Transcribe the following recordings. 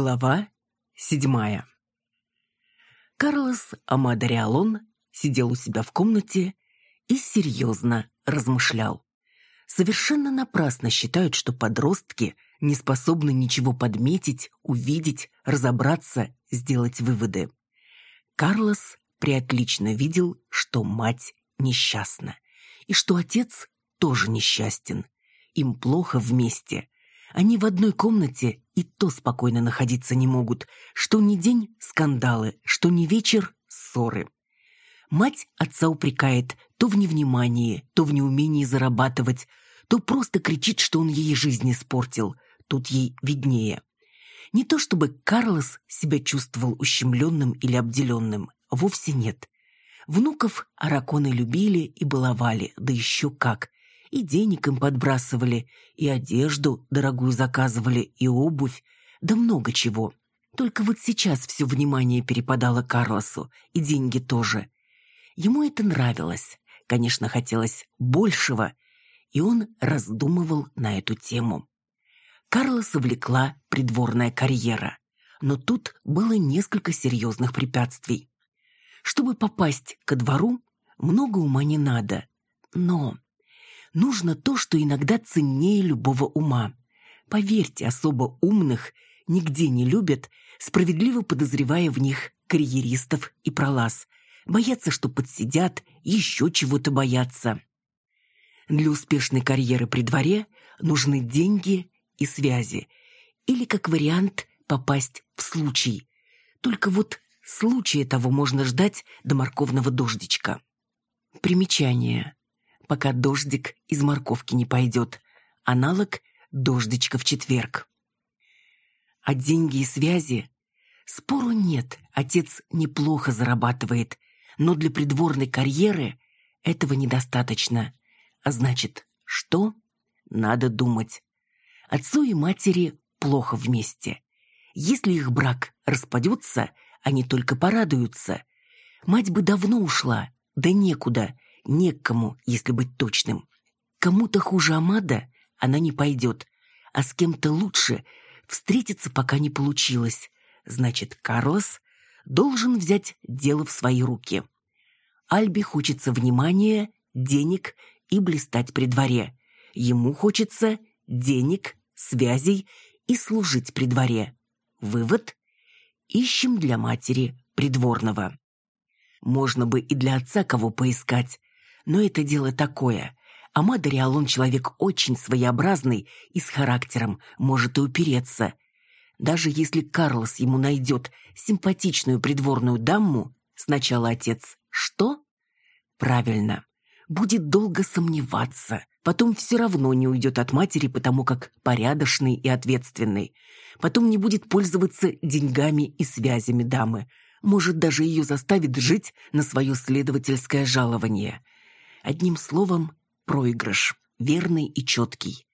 Глава седьмая. Карлос Амадариалон сидел у себя в комнате и серьезно размышлял. Совершенно напрасно считают, что подростки не способны ничего подметить, увидеть, разобраться, сделать выводы. Карлос приотлично видел, что мать несчастна, и что отец тоже несчастен. Им плохо вместе. Они в одной комнате и то спокойно находиться не могут. Что ни день – скандалы, что ни вечер – ссоры. Мать отца упрекает то в невнимании, то в неумении зарабатывать, то просто кричит, что он ей жизнь испортил. Тут ей виднее. Не то чтобы Карлос себя чувствовал ущемленным или обделенным. Вовсе нет. Внуков араконы любили и баловали, да еще как. И денег им подбрасывали, и одежду дорогую заказывали, и обувь, да много чего. Только вот сейчас все внимание перепадало Карлосу, и деньги тоже. Ему это нравилось. Конечно, хотелось большего, и он раздумывал на эту тему. Карлоса влекла придворная карьера, но тут было несколько серьезных препятствий. Чтобы попасть ко двору, много ума не надо. Но нужно то, что иногда ценнее любого ума. Поверьте, особо умных нигде не любят, справедливо подозревая в них карьеристов и пролаз. Боятся, что подсидят, еще чего-то боятся. Для успешной карьеры при дворе нужны деньги и связи. Или, как вариант, попасть в случай. Только вот случая того можно ждать до морковного дождичка. Примечание пока дождик из морковки не пойдет. Аналог дождичка в четверг. А деньги и связи? Спору нет, отец неплохо зарабатывает, но для придворной карьеры этого недостаточно. А значит, что? Надо думать. Отцу и матери плохо вместе. Если их брак распадется, они только порадуются. Мать бы давно ушла, да некуда – некому, если быть точным. Кому-то хуже Амада она не пойдет, а с кем-то лучше встретиться пока не получилось. Значит, Карлос должен взять дело в свои руки. Альбе хочется внимания, денег и блистать при дворе. Ему хочется денег, связей и служить при дворе. Вывод – ищем для матери придворного. Можно бы и для отца кого поискать, но это дело такое. А Мадариал он человек очень своеобразный и с характером, может и упереться. Даже если Карлос ему найдет симпатичную придворную даму, сначала отец «что?» Правильно, будет долго сомневаться, потом все равно не уйдет от матери, потому как порядочный и ответственный. Потом не будет пользоваться деньгами и связями дамы, может даже ее заставит жить на свое следовательское жалование. Одним словом, проигрыш, верный и четкий.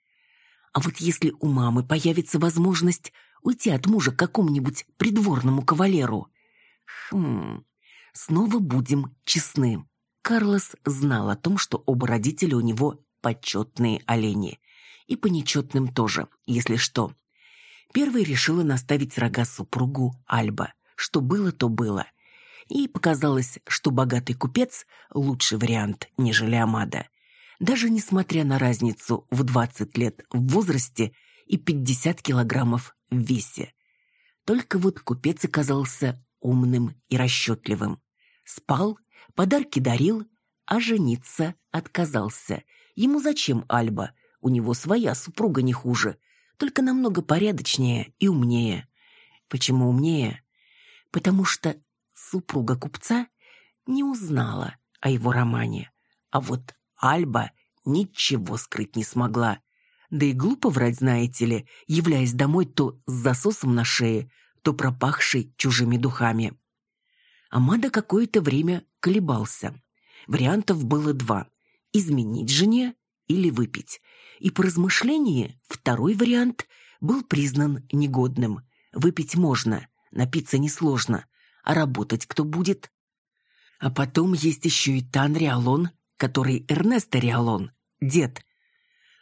А вот если у мамы появится возможность уйти от мужа к какому-нибудь придворному кавалеру... Хм... Снова будем честны. Карлос знал о том, что оба родителя у него почетные олени. И по нечетным тоже, если что. Первый решила наставить рога супругу Альба. Что было, то было. Ей показалось, что богатый купец – лучший вариант, нежели Амада. Даже несмотря на разницу в 20 лет в возрасте и 50 килограммов в весе. Только вот купец оказался умным и расчетливым. Спал, подарки дарил, а жениться отказался. Ему зачем Альба? У него своя супруга не хуже, только намного порядочнее и умнее. Почему умнее? Потому что супруга купца не узнала о его романе, а вот Альба ничего скрыть не смогла. Да и глупо врать, знаете ли, являясь домой то с засосом на шее, то пропахшей чужими духами. Амада какое-то время колебался. Вариантов было два – изменить жене или выпить. И по размышлении второй вариант был признан негодным. Выпить можно, напиться несложно, а работать кто будет? А потом есть еще и Тан Риалон, который Эрнесто Риалон, дед.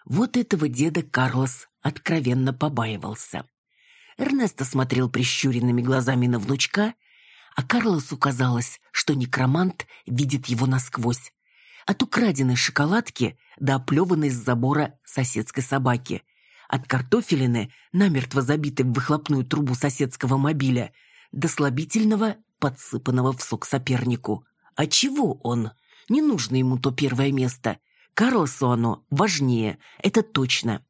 Вот этого деда Карлос откровенно побаивался. Эрнесто смотрел прищуренными глазами на внучка, а Карлосу казалось, что некромант видит его насквозь. От украденной шоколадки до оплеванной с забора соседской собаки. От картофелины, намертво забитой в выхлопную трубу соседского мобиля, до слабительного, подсыпанного в сок сопернику. А чего он? Не нужно ему то первое место. Карлосу оно важнее, это точно.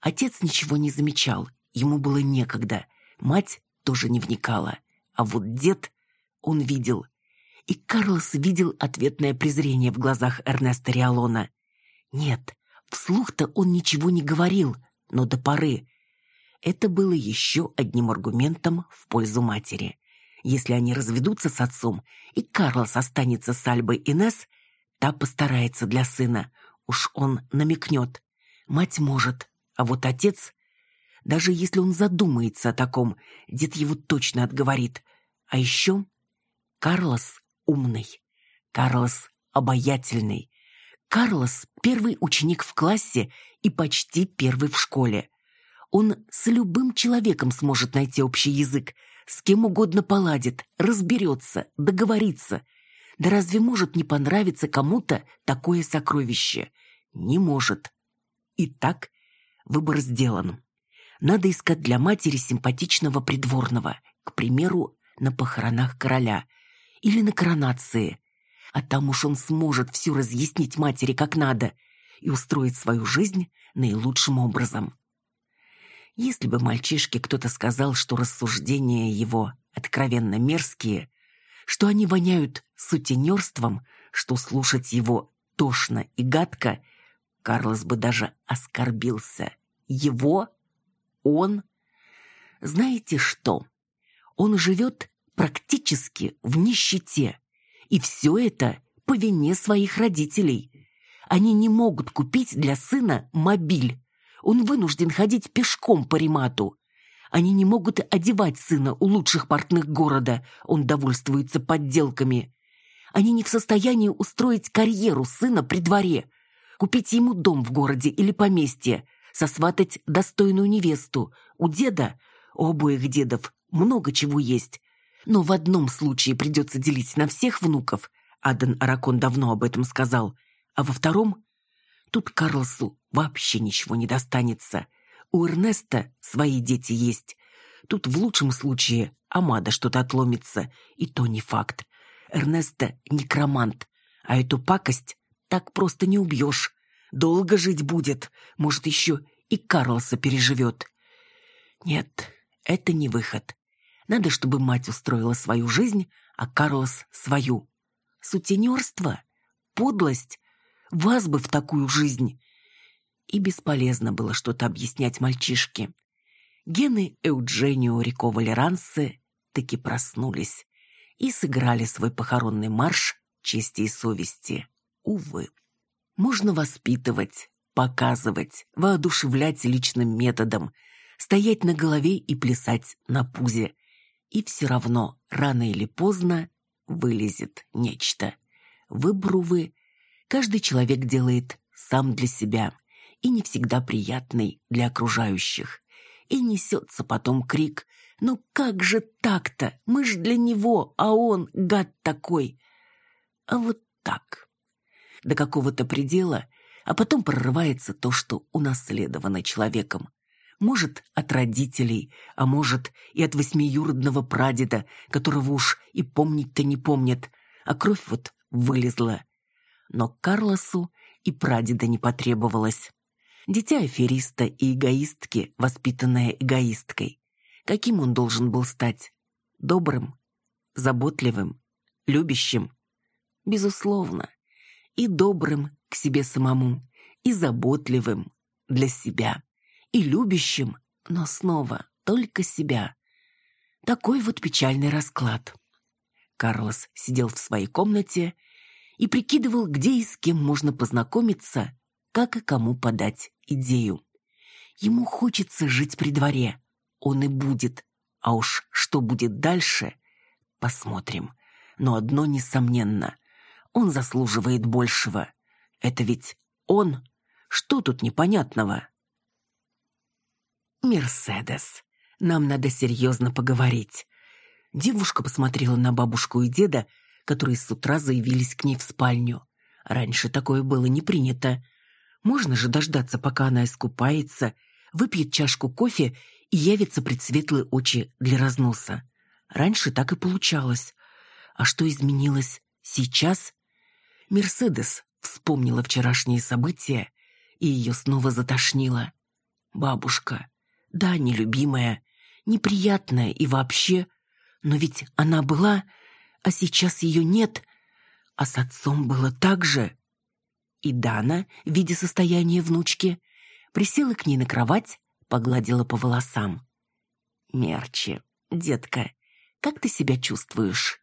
Отец ничего не замечал, ему было некогда. Мать тоже не вникала. А вот дед, он видел. И Карлос видел ответное презрение в глазах Эрнеста Риалона. Нет, вслух-то он ничего не говорил, но до поры. Это было еще одним аргументом в пользу матери. Если они разведутся с отцом, и Карлос останется с Альбой Инес, та постарается для сына. Уж он намекнет. Мать может, а вот отец... Даже если он задумается о таком, дед его точно отговорит. А еще Карлос умный, Карлос обаятельный. Карлос – первый ученик в классе и почти первый в школе. Он с любым человеком сможет найти общий язык, с кем угодно поладит, разберется, договорится. Да разве может не понравиться кому-то такое сокровище? Не может. Итак, выбор сделан. Надо искать для матери симпатичного придворного, к примеру, на похоронах короля или на коронации. А там уж он сможет все разъяснить матери как надо и устроить свою жизнь наилучшим образом. Если бы мальчишке кто-то сказал, что рассуждения его откровенно мерзкие, что они воняют сутенерством, что слушать его тошно и гадко, Карлос бы даже оскорбился. Его? Он? Знаете что? Он живет практически в нищете. И все это по вине своих родителей. Они не могут купить для сына мобиль. Он вынужден ходить пешком по ремату. Они не могут одевать сына у лучших портных города, он довольствуется подделками. Они не в состоянии устроить карьеру сына при дворе, купить ему дом в городе или поместье, сосватать достойную невесту. У деда, у обоих дедов, много чего есть. Но в одном случае придется делить на всех внуков, Аден Аракон давно об этом сказал, а во втором Тут Карлсу вообще ничего не достанется. У Эрнеста свои дети есть. Тут в лучшем случае Амада что-то отломится, и то не факт. Эрнеста некромант, а эту пакость так просто не убьешь. Долго жить будет, может, еще и Карлоса переживет. Нет, это не выход. Надо, чтобы мать устроила свою жизнь, а Карлос свою. Сутенерство, подлость вас бы в такую жизнь!» И бесполезно было что-то объяснять мальчишке. Гены Эудженио Рико Валерансе таки проснулись и сыграли свой похоронный марш чести и совести. Увы. Можно воспитывать, показывать, воодушевлять личным методом, стоять на голове и плясать на пузе. И все равно, рано или поздно, вылезет нечто. Выбор, увы, каждый человек делает сам для себя и не всегда приятный для окружающих. И несется потом крик «Ну как же так-то? Мы ж для него, а он гад такой!» А вот так. До какого-то предела, а потом прорывается то, что унаследовано человеком. Может, от родителей, а может, и от восьмиюродного прадеда, которого уж и помнить-то не помнят, а кровь вот вылезла но Карлосу и прадеда не потребовалось. Дитя афериста и эгоистки, воспитанное эгоисткой. Каким он должен был стать? Добрым? Заботливым? Любящим? Безусловно. И добрым к себе самому, и заботливым для себя, и любящим, но снова только себя. Такой вот печальный расклад. Карлос сидел в своей комнате и прикидывал, где и с кем можно познакомиться, как и кому подать идею. Ему хочется жить при дворе. Он и будет. А уж что будет дальше, посмотрим. Но одно несомненно. Он заслуживает большего. Это ведь он. Что тут непонятного? Мерседес. нам надо серьезно поговорить». Девушка посмотрела на бабушку и деда, которые с утра заявились к ней в спальню. Раньше такое было не принято. Можно же дождаться, пока она искупается, выпьет чашку кофе и явится пред светлые очи для разноса. Раньше так и получалось. А что изменилось сейчас? Мерседес вспомнила вчерашние события, и ее снова затошнило. Бабушка, да, нелюбимая, неприятная и вообще, но ведь она была, а сейчас ее нет, а с отцом было так же. И Дана, видя состояние внучки, присела к ней на кровать, погладила по волосам. «Мерчи, детка, как ты себя чувствуешь?»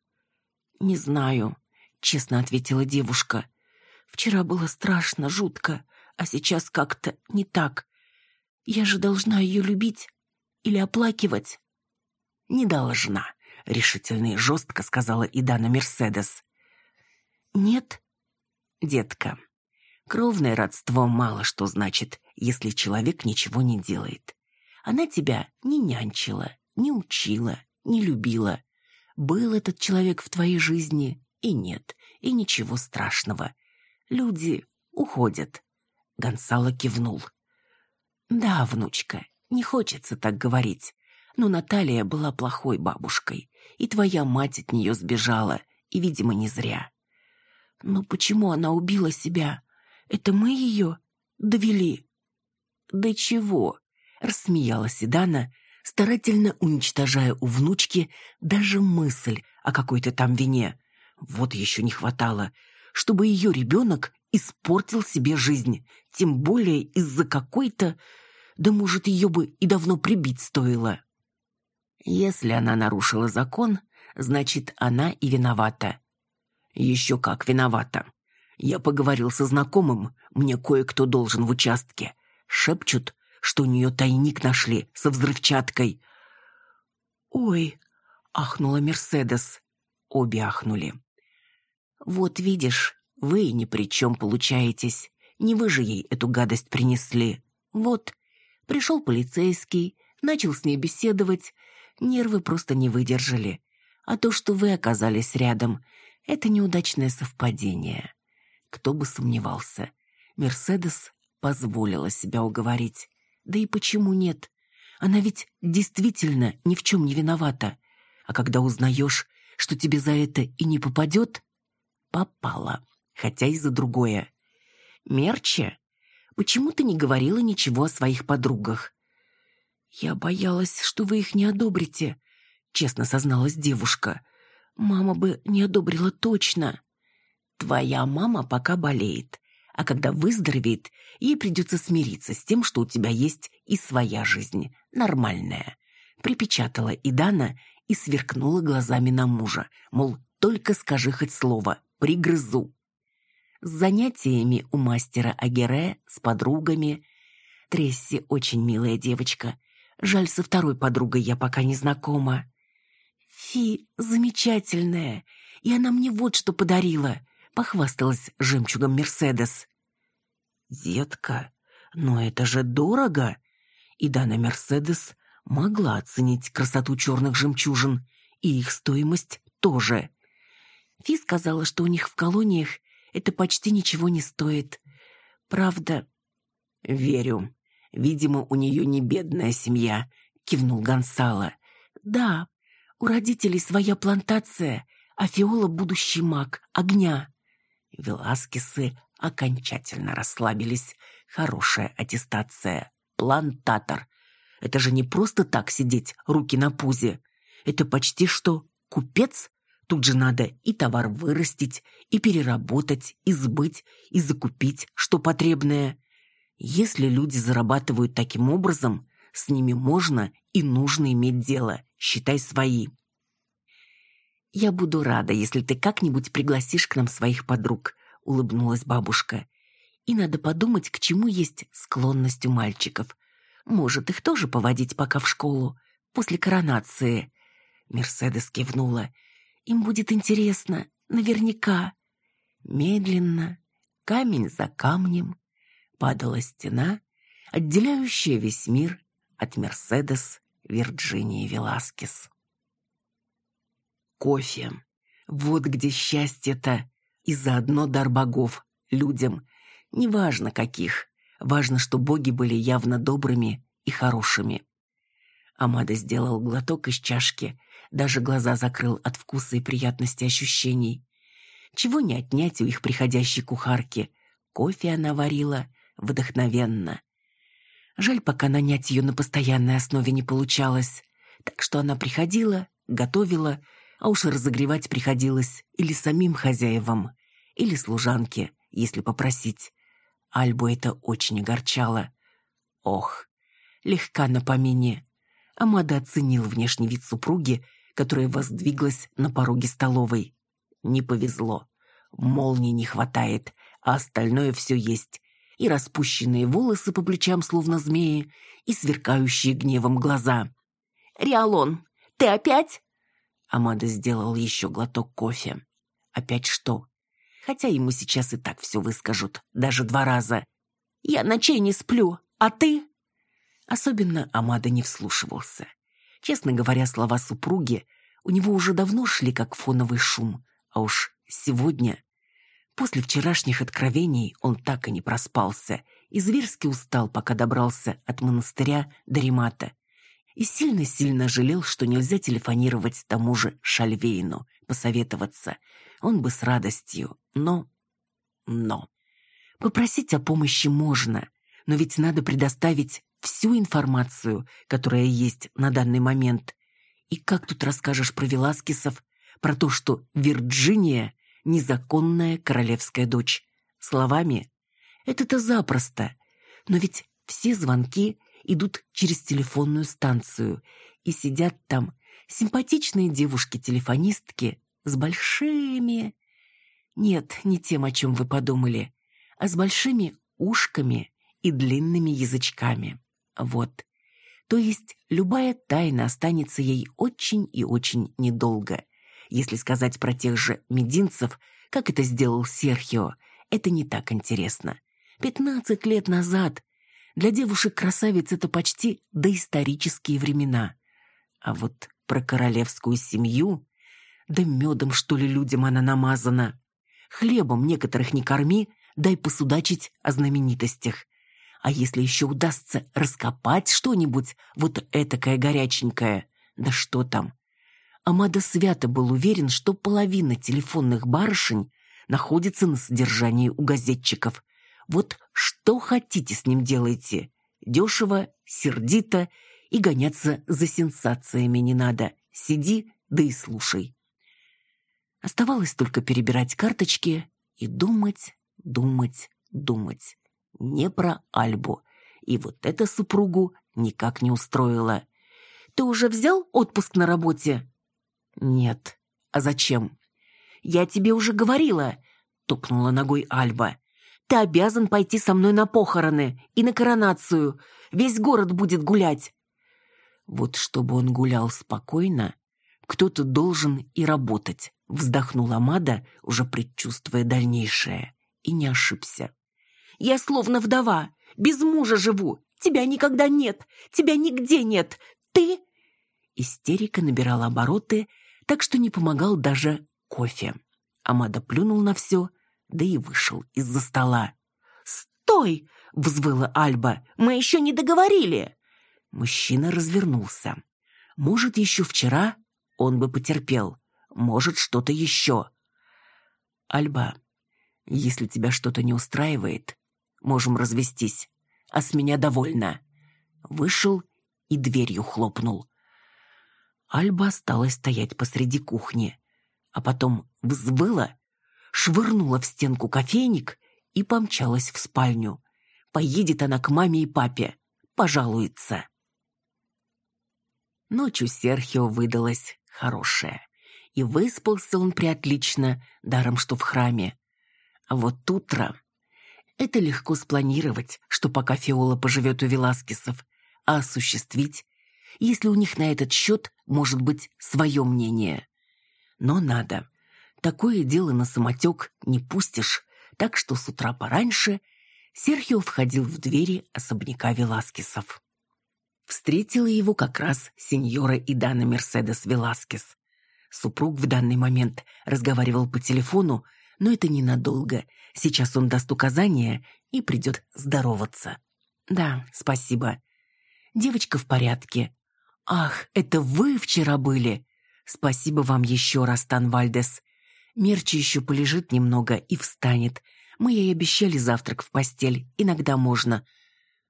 «Не знаю», — честно ответила девушка. «Вчера было страшно, жутко, а сейчас как-то не так. Я же должна ее любить или оплакивать?» «Не должна», — решительно и жестко сказала Идана Мерседес. «Нет?» «Детка, кровное родство мало что значит, если человек ничего не делает. Она тебя не нянчила, не учила, не любила. Был этот человек в твоей жизни и нет, и ничего страшного. Люди уходят. Гонсало кивнул. Да, внучка, не хочется так говорить. Но Наталья была плохой бабушкой, и твоя мать от нее сбежала, и, видимо, не зря. Но почему она убила себя? Это мы ее довели. Да чего? Рассмеялась Идана, старательно уничтожая у внучки даже мысль о какой-то там вине. Вот еще не хватало, чтобы ее ребенок испортил себе жизнь, тем более из-за какой-то... Да, может, ее бы и давно прибить стоило. Если она нарушила закон, значит, она и виновата. Еще как виновата. Я поговорил со знакомым, мне кое-кто должен в участке. Шепчут, что у нее тайник нашли со взрывчаткой. «Ой!» — ахнула Мерседес. Обе ахнули. «Вот видишь, вы ни при чем получаетесь. Не вы же ей эту гадость принесли. Вот, пришел полицейский, начал с ней беседовать. Нервы просто не выдержали. А то, что вы оказались рядом, это неудачное совпадение. Кто бы сомневался. Мерседес позволила себя уговорить. Да и почему нет? Она ведь действительно ни в чем не виновата. А когда узнаешь, что тебе за это и не попадет, попала, хотя и за другое. Мерче, почему ты не говорила ничего о своих подругах? Я боялась, что вы их не одобрите, честно созналась девушка. Мама бы не одобрила точно. Твоя мама пока болеет а когда выздоровеет, ей придется смириться с тем, что у тебя есть и своя жизнь, нормальная. Припечатала Идана и сверкнула глазами на мужа, мол, только скажи хоть слово, пригрызу. С занятиями у мастера Агере, с подругами. Тресси очень милая девочка. Жаль, со второй подругой я пока не знакома. Фи замечательная, и она мне вот что подарила — похвасталась жемчугом Мерседес. «Детка, но это же дорого!» И Дана Мерседес могла оценить красоту черных жемчужин, и их стоимость тоже. Фи сказала, что у них в колониях это почти ничего не стоит. Правда? Верю. Видимо, у нее не бедная семья, кивнул Гонсало. Да, у родителей своя плантация, а Фиола будущий маг огня. Веласкесы окончательно расслабились. Хорошая аттестация. Плантатор. Это же не просто так сидеть, руки на пузе. Это почти что купец. Тут же надо и товар вырастить, и переработать, и сбыть, и закупить, что потребное. Если люди зарабатывают таким образом, с ними можно и нужно иметь дело, считай свои. «Я буду рада, если ты как-нибудь пригласишь к нам своих подруг», — улыбнулась бабушка. «И надо подумать, к чему есть склонность у мальчиков. Может, их тоже поводить пока в школу, после коронации». Мерседес кивнула. «Им будет интересно, наверняка». Медленно, камень за камнем, падала стена, отделяющая весь мир от Мерседес Вирджинии Веласкес. Кофе. Вот где счастье-то. И заодно дар богов людям. Неважно каких. Важно, что боги были явно добрыми и хорошими. Амада сделал глоток из чашки, даже глаза закрыл от вкуса и приятности ощущений. Чего не отнять у их приходящей кухарки. Кофе она варила вдохновенно. Жаль, пока нанять ее на постоянной основе не получалось. Так что она приходила, готовила, а уж разогревать приходилось или самим хозяевам, или служанке, если попросить. Альбу это очень огорчало. Ох, легка на помине. Амада оценил внешний вид супруги, которая воздвиглась на пороге столовой. Не повезло. Молнии не хватает, а остальное все есть. И распущенные волосы по плечам, словно змеи, и сверкающие гневом глаза. «Риалон, ты опять?» Амада сделал еще глоток кофе. «Опять что?» Хотя ему сейчас и так все выскажут, даже два раза. «Я ночей не сплю, а ты?» Особенно Амада не вслушивался. Честно говоря, слова супруги у него уже давно шли как фоновый шум, а уж сегодня... После вчерашних откровений он так и не проспался и зверски устал, пока добрался от монастыря до Ремата. И сильно-сильно жалел, что нельзя телефонировать тому же Шальвейну, посоветоваться. Он бы с радостью, но... Но... Попросить о помощи можно, но ведь надо предоставить всю информацию, которая есть на данный момент. И как тут расскажешь про Веласкесов, про то, что Вирджиния — незаконная королевская дочь? Словами? Это-то запросто. Но ведь все звонки идут через телефонную станцию, и сидят там симпатичные девушки-телефонистки с большими... Нет, не тем, о чем вы подумали, а с большими ушками и длинными язычками. Вот. То есть любая тайна останется ей очень и очень недолго. Если сказать про тех же мединцев, как это сделал Серхио, это не так интересно. Пятнадцать лет назад для девушек-красавиц это почти доисторические времена. А вот про королевскую семью... Да медом, что ли, людям она намазана. Хлебом некоторых не корми, дай посудачить о знаменитостях. А если еще удастся раскопать что-нибудь, вот этакое горяченькое, да что там. Амада свято был уверен, что половина телефонных барышень находится на содержании у газетчиков. Вот что хотите с ним делайте. Дешево, сердито и гоняться за сенсациями не надо. Сиди, да и слушай. Оставалось только перебирать карточки и думать, думать, думать не про Альбу. И вот это супругу никак не устроило. «Ты уже взял отпуск на работе?» «Нет. А зачем?» «Я тебе уже говорила», — топнула ногой Альба. «Ты обязан пойти со мной на похороны и на коронацию. Весь город будет гулять». Вот чтобы он гулял спокойно, кто-то должен и работать, вздохнула Мада, уже предчувствуя дальнейшее, и не ошибся. Я словно вдова, без мужа живу. Тебя никогда нет, тебя нигде нет. Ты...» Истерика набирала обороты, так что не помогал даже кофе. Амада плюнул на все, да и вышел из-за стола. «Стой!» — взвыла Альба. «Мы еще не договорили!» Мужчина развернулся. Может, еще вчера он бы потерпел. Может, что-то еще. «Альба, если тебя что-то не устраивает, можем развестись, а с меня довольна». Вышел и дверью хлопнул. Альба осталась стоять посреди кухни, а потом взвыла, швырнула в стенку кофейник и помчалась в спальню. Поедет она к маме и папе, пожалуется. Ночью Серхио выдалась хорошая. И выспался он приотлично, даром что в храме. А вот утро это легко спланировать, что пока Фиола поживет у Веласкесов, а осуществить, если у них на этот счет может быть свое мнение. Но надо. Такое дело на самотек не пустишь, так что с утра пораньше Серхио входил в двери особняка Веласкесов. Встретила его как раз сеньора Идана Мерседес Веласкес. Супруг в данный момент разговаривал по телефону, но это ненадолго. Сейчас он даст указания и придет здороваться. Да, спасибо. Девочка в порядке. Ах, это вы вчера были? Спасибо вам еще раз, Танвальдес. Мерчи еще полежит немного и встанет. Мы ей обещали завтрак в постель. Иногда можно.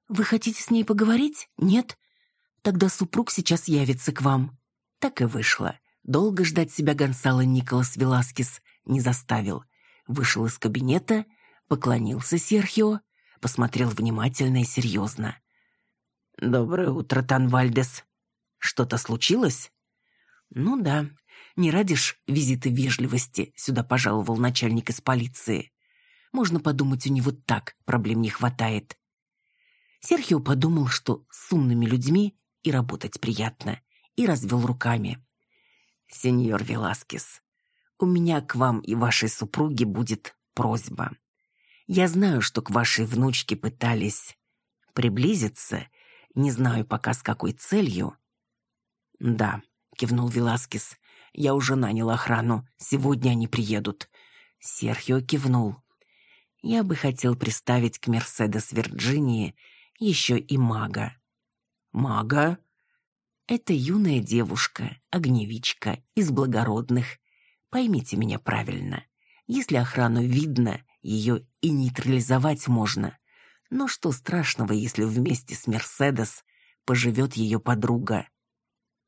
Вы хотите с ней поговорить? Нет? Тогда супруг сейчас явится к вам. Так и вышло. Долго ждать себя Гонсало Николас Веласкес не заставил. Вышел из кабинета, поклонился Серхио, посмотрел внимательно и серьезно. «Доброе утро, Танвальдес. Что-то случилось?» «Ну да, не ради ж визита вежливости сюда пожаловал начальник из полиции. Можно подумать, у него так проблем не хватает». Серхио подумал, что с умными людьми и работать приятно, и развел руками. «Сеньор Веласкес, у меня к вам и вашей супруге будет просьба. Я знаю, что к вашей внучке пытались приблизиться, не знаю пока с какой целью». «Да», — кивнул Веласкес, — «я уже нанял охрану, сегодня они приедут». Серхио кивнул. «Я бы хотел представить к Мерседес Вирджинии еще и мага». «Мага?» Это юная девушка, огневичка, из благородных. Поймите меня правильно. Если охрану видно, ее и нейтрализовать можно. Но что страшного, если вместе с Мерседес поживет ее подруга?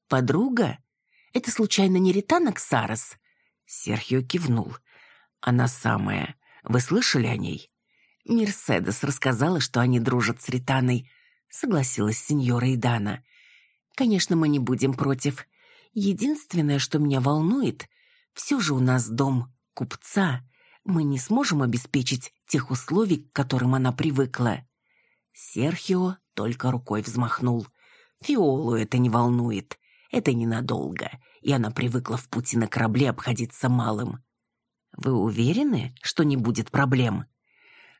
Подруга? Это случайно не Ритана Ксарес? Серхио кивнул. Она самая. Вы слышали о ней? Мерседес рассказала, что они дружат с Ританой. Согласилась сеньора Идана. Конечно, мы не будем против. Единственное, что меня волнует, все же у нас дом купца. Мы не сможем обеспечить тех условий, к которым она привыкла. Серхио только рукой взмахнул. Фиолу это не волнует. Это ненадолго, и она привыкла в пути на корабле обходиться малым. Вы уверены, что не будет проблем?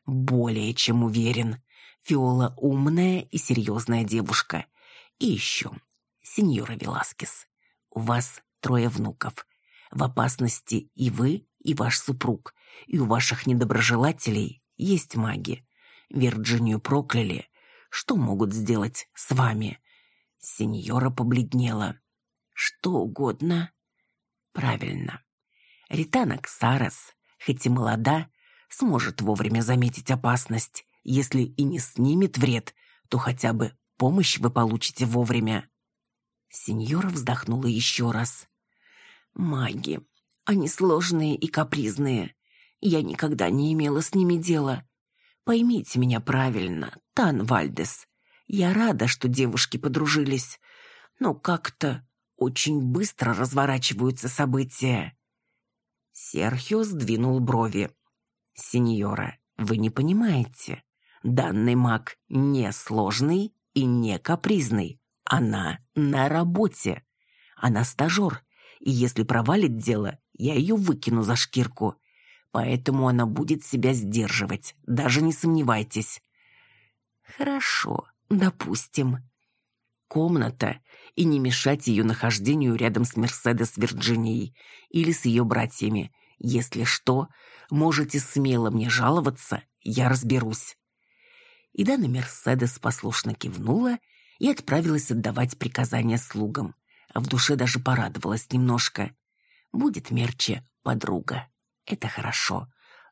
Более чем уверен. Фиола умная и серьезная девушка. И еще, сеньора Веласкес, у вас трое внуков. В опасности и вы, и ваш супруг. И у ваших недоброжелателей есть маги. Вирджинию прокляли. Что могут сделать с вами? Сеньора побледнела. Что угодно. Правильно. Ритана Ксарас, хоть и молода, сможет вовремя заметить опасность. Если и не снимет вред, то хотя бы Помощь вы получите вовремя». Сеньора вздохнула еще раз. «Маги. Они сложные и капризные. Я никогда не имела с ними дела. Поймите меня правильно, Тан Вальдес. Я рада, что девушки подружились. Но как-то очень быстро разворачиваются события». Серхио сдвинул брови. «Сеньора, вы не понимаете. Данный маг не сложный и не капризный. Она на работе. Она стажер, и если провалит дело, я ее выкину за шкирку. Поэтому она будет себя сдерживать, даже не сомневайтесь. Хорошо, допустим. Комната, и не мешать ее нахождению рядом с Мерседес Вирджинией или с ее братьями. Если что, можете смело мне жаловаться, я разберусь. И Дана Мерседес послушно кивнула и отправилась отдавать приказания слугам, а в душе даже порадовалась немножко. Будет Мерче подруга. Это хорошо,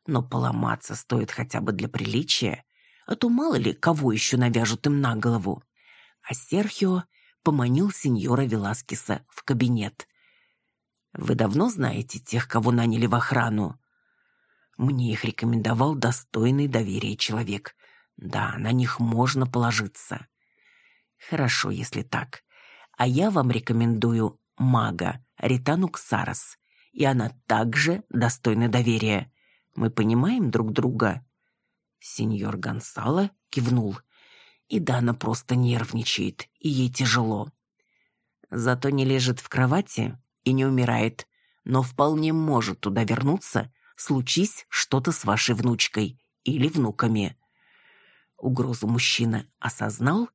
но поломаться стоит хотя бы для приличия, а то мало ли кого еще навяжут им на голову. А Серхио поманил сеньора Веласкеса в кабинет. «Вы давно знаете тех, кого наняли в охрану?» Мне их рекомендовал достойный доверия человек. Да, на них можно положиться. Хорошо, если так. А я вам рекомендую мага Ритану Ксарас. И она также достойна доверия. Мы понимаем друг друга?» Сеньор Гонсало кивнул. И Дана просто нервничает, и ей тяжело. Зато не лежит в кровати и не умирает, но вполне может туда вернуться, случись что-то с вашей внучкой или внуками. Угрозу мужчина осознал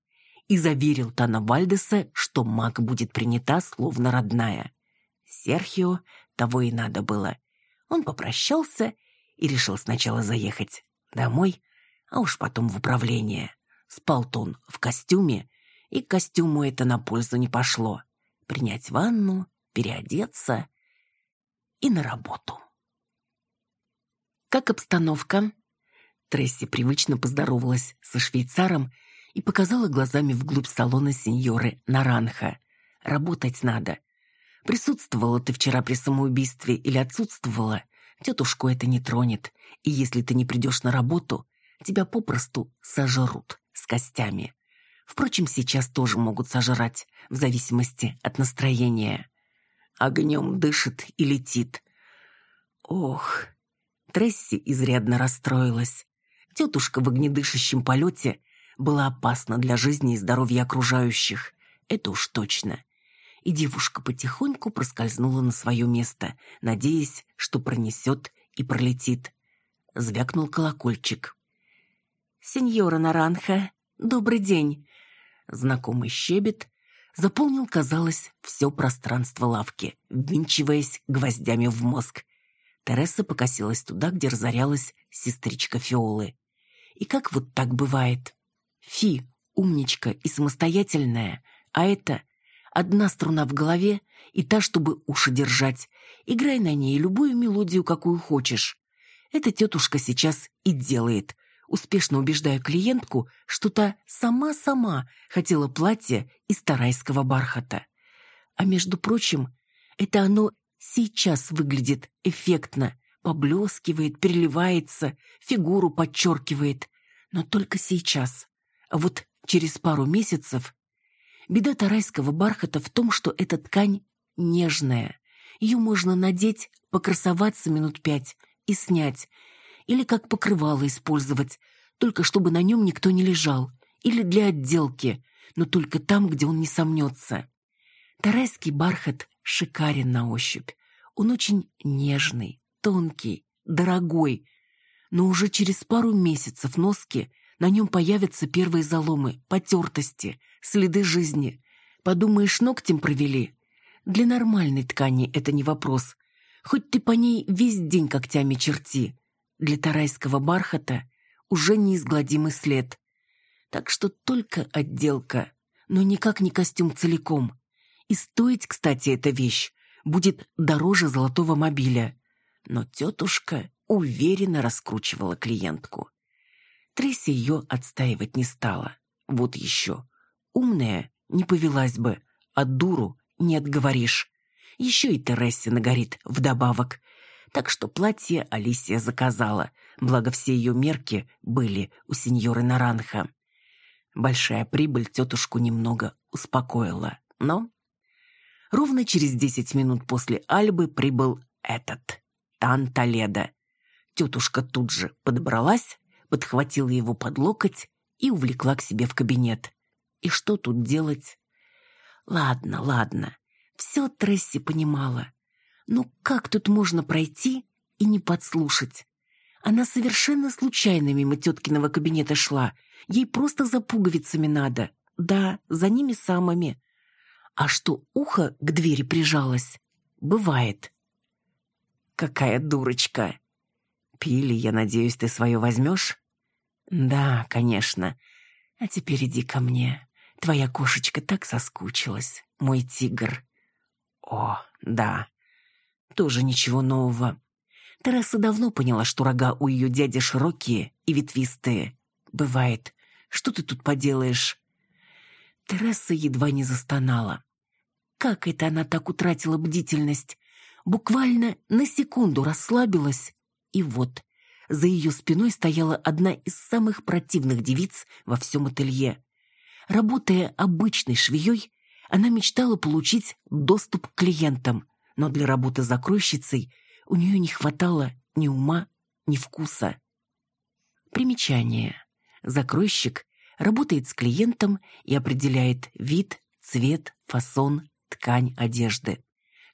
и заверил Тана Вальдеса, что маг будет принята словно родная. Серхио того и надо было. Он попрощался и решил сначала заехать домой, а уж потом в управление. Спал-то он в костюме, и костюму это на пользу не пошло. Принять ванну, переодеться и на работу. «Как обстановка?» Тресси привычно поздоровалась со швейцаром и показала глазами вглубь салона сеньоры Наранха. «Работать надо. Присутствовала ты вчера при самоубийстве или отсутствовала, тетушку это не тронет, и если ты не придешь на работу, тебя попросту сожрут костями. Впрочем, сейчас тоже могут сожрать, в зависимости от настроения. Огнем дышит и летит. Ох, Тресси изрядно расстроилась. Тетушка в огнедышащем полете была опасна для жизни и здоровья окружающих. Это уж точно и девушка потихоньку проскользнула на свое место, надеясь, что пронесет и пролетит. Звякнул колокольчик. «Сеньора Наранха, добрый день!» Знакомый щебет заполнил, казалось, все пространство лавки, ввинчиваясь гвоздями в мозг. Тереса покосилась туда, где разорялась сестричка Фиолы. И как вот так бывает? Фи, умничка и самостоятельная, а это Одна струна в голове и та, чтобы уши держать. Играй на ней любую мелодию, какую хочешь. Эта тетушка сейчас и делает, успешно убеждая клиентку, что та сама-сама хотела платье из тарайского бархата. А между прочим, это оно сейчас выглядит эффектно, поблескивает, переливается, фигуру подчеркивает. Но только сейчас. А вот через пару месяцев Беда тарайского бархата в том, что эта ткань нежная. Ее можно надеть, покрасоваться минут пять и снять. Или как покрывало использовать, только чтобы на нем никто не лежал. Или для отделки, но только там, где он не сомнется. Тарайский бархат шикарен на ощупь. Он очень нежный, тонкий, дорогой. Но уже через пару месяцев носки на нем появятся первые заломы, потертости, следы жизни. Подумаешь, ногтем провели. Для нормальной ткани это не вопрос. Хоть ты по ней весь день когтями черти. Для тарайского бархата уже неизгладимый след. Так что только отделка, но никак не костюм целиком. И стоить, кстати, эта вещь будет дороже золотого мобиля. Но тетушка уверенно раскручивала клиентку. Тресси ее отстаивать не стала. Вот еще. Умная не повелась бы, а дуру не отговоришь. Еще и Терессе нагорит вдобавок. Так что платье Алисия заказала, благо все ее мерки были у сеньоры Наранха. Большая прибыль тетушку немного успокоила, но... Ровно через десять минут после Альбы прибыл этот, Тан Толедо. Тетушка тут же подобралась, подхватила его под локоть и увлекла к себе в кабинет. И что тут делать? Ладно, ладно. Все Тресси понимала. Ну как тут можно пройти и не подслушать? Она совершенно случайно мимо теткиного кабинета шла. Ей просто за пуговицами надо. Да, за ними самыми. А что ухо к двери прижалось? Бывает. Какая дурочка. Пили, я надеюсь, ты свое возьмешь? Да, конечно. А теперь иди ко мне. Твоя кошечка так соскучилась, мой тигр. О, да. Тоже ничего нового. Терesa давно поняла, что рога у ее дяди широкие и ветвистые. Бывает. Что ты тут поделаешь? Тереса едва не застонала. Как это она так утратила бдительность? Буквально на секунду расслабилась, и вот за ее спиной стояла одна из самых противных девиц во всем ателье. Работая обычной швеей, она мечтала получить доступ к клиентам, но для работы закройщицей у нее не хватало ни ума, ни вкуса. Примечание. Закройщик работает с клиентом и определяет вид, цвет, фасон, ткань одежды.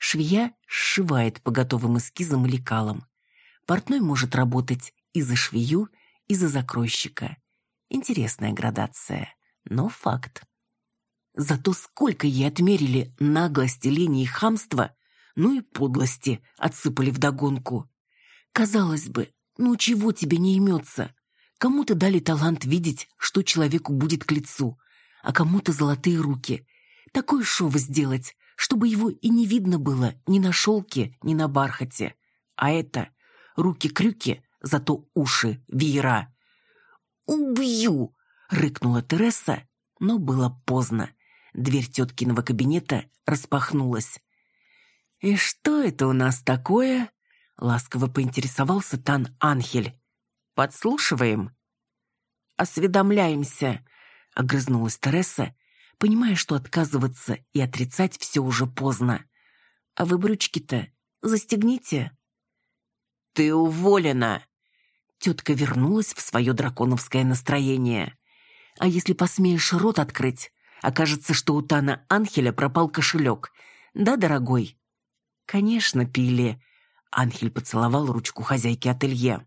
Швея сшивает по готовым эскизам и лекалам. Портной может работать и за швею, и за закройщика. Интересная градация но факт. Зато сколько ей отмерили наглости, лени и хамства, ну и подлости отсыпали вдогонку. Казалось бы, ну чего тебе не имется? Кому-то дали талант видеть, что человеку будет к лицу, а кому-то золотые руки. Такое шоу сделать, чтобы его и не видно было ни на шелке, ни на бархате. А это руки-крюки, зато уши веера. «Убью!» — рыкнула Тереса, но было поздно. Дверь теткиного кабинета распахнулась. «И что это у нас такое?» — ласково поинтересовался Тан Анхель. «Подслушиваем?» «Осведомляемся», — огрызнулась Тереса, понимая, что отказываться и отрицать все уже поздно. «А вы брючки-то застегните». «Ты уволена!» Тетка вернулась в свое драконовское настроение. «А если посмеешь рот открыть, окажется, что у Тана Анхеля пропал кошелек. Да, дорогой?» «Конечно, пили». Анхель поцеловал ручку хозяйки ателье.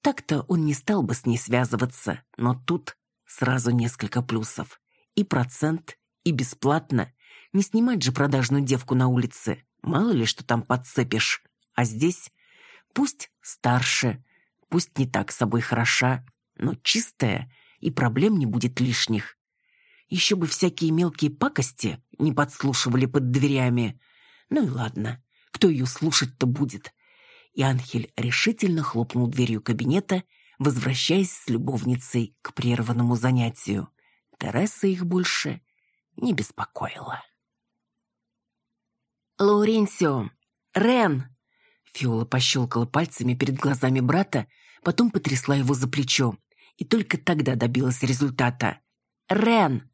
Так-то он не стал бы с ней связываться, но тут сразу несколько плюсов. И процент, и бесплатно. Не снимать же продажную девку на улице. Мало ли, что там подцепишь. А здесь пусть старше, пусть не так собой хороша, но чистая, и проблем не будет лишних. Еще бы всякие мелкие пакости не подслушивали под дверями. Ну и ладно, кто ее слушать-то будет? И Анхель решительно хлопнул дверью кабинета, возвращаясь с любовницей к прерванному занятию. Тереса их больше не беспокоила. «Лауренсио! Рен!» Фиола пощелкала пальцами перед глазами брата, потом потрясла его за плечо и только тогда добилась результата. «Рен!»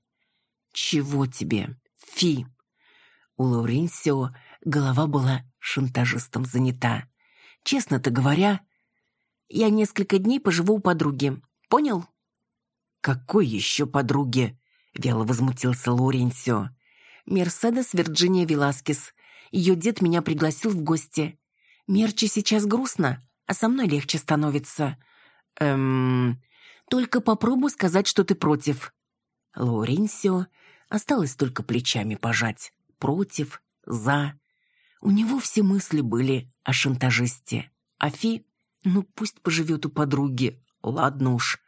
«Чего тебе, Фи?» У Лауренсио голова была шантажистом занята. Честно-то говоря, я несколько дней поживу у подруги. Понял? Какой еще подруги? Вяло возмутился Лоренсио. Мерседес Вирджиния Веласкес. Ее дед меня пригласил в гости. Мерчи сейчас грустно, а со мной легче становится. Эм... Только попробуй сказать, что ты против. Лоренсио осталось только плечами пожать против, за. У него все мысли были о шантажисте. А Фи, ну пусть поживет у подруги, ладно уж.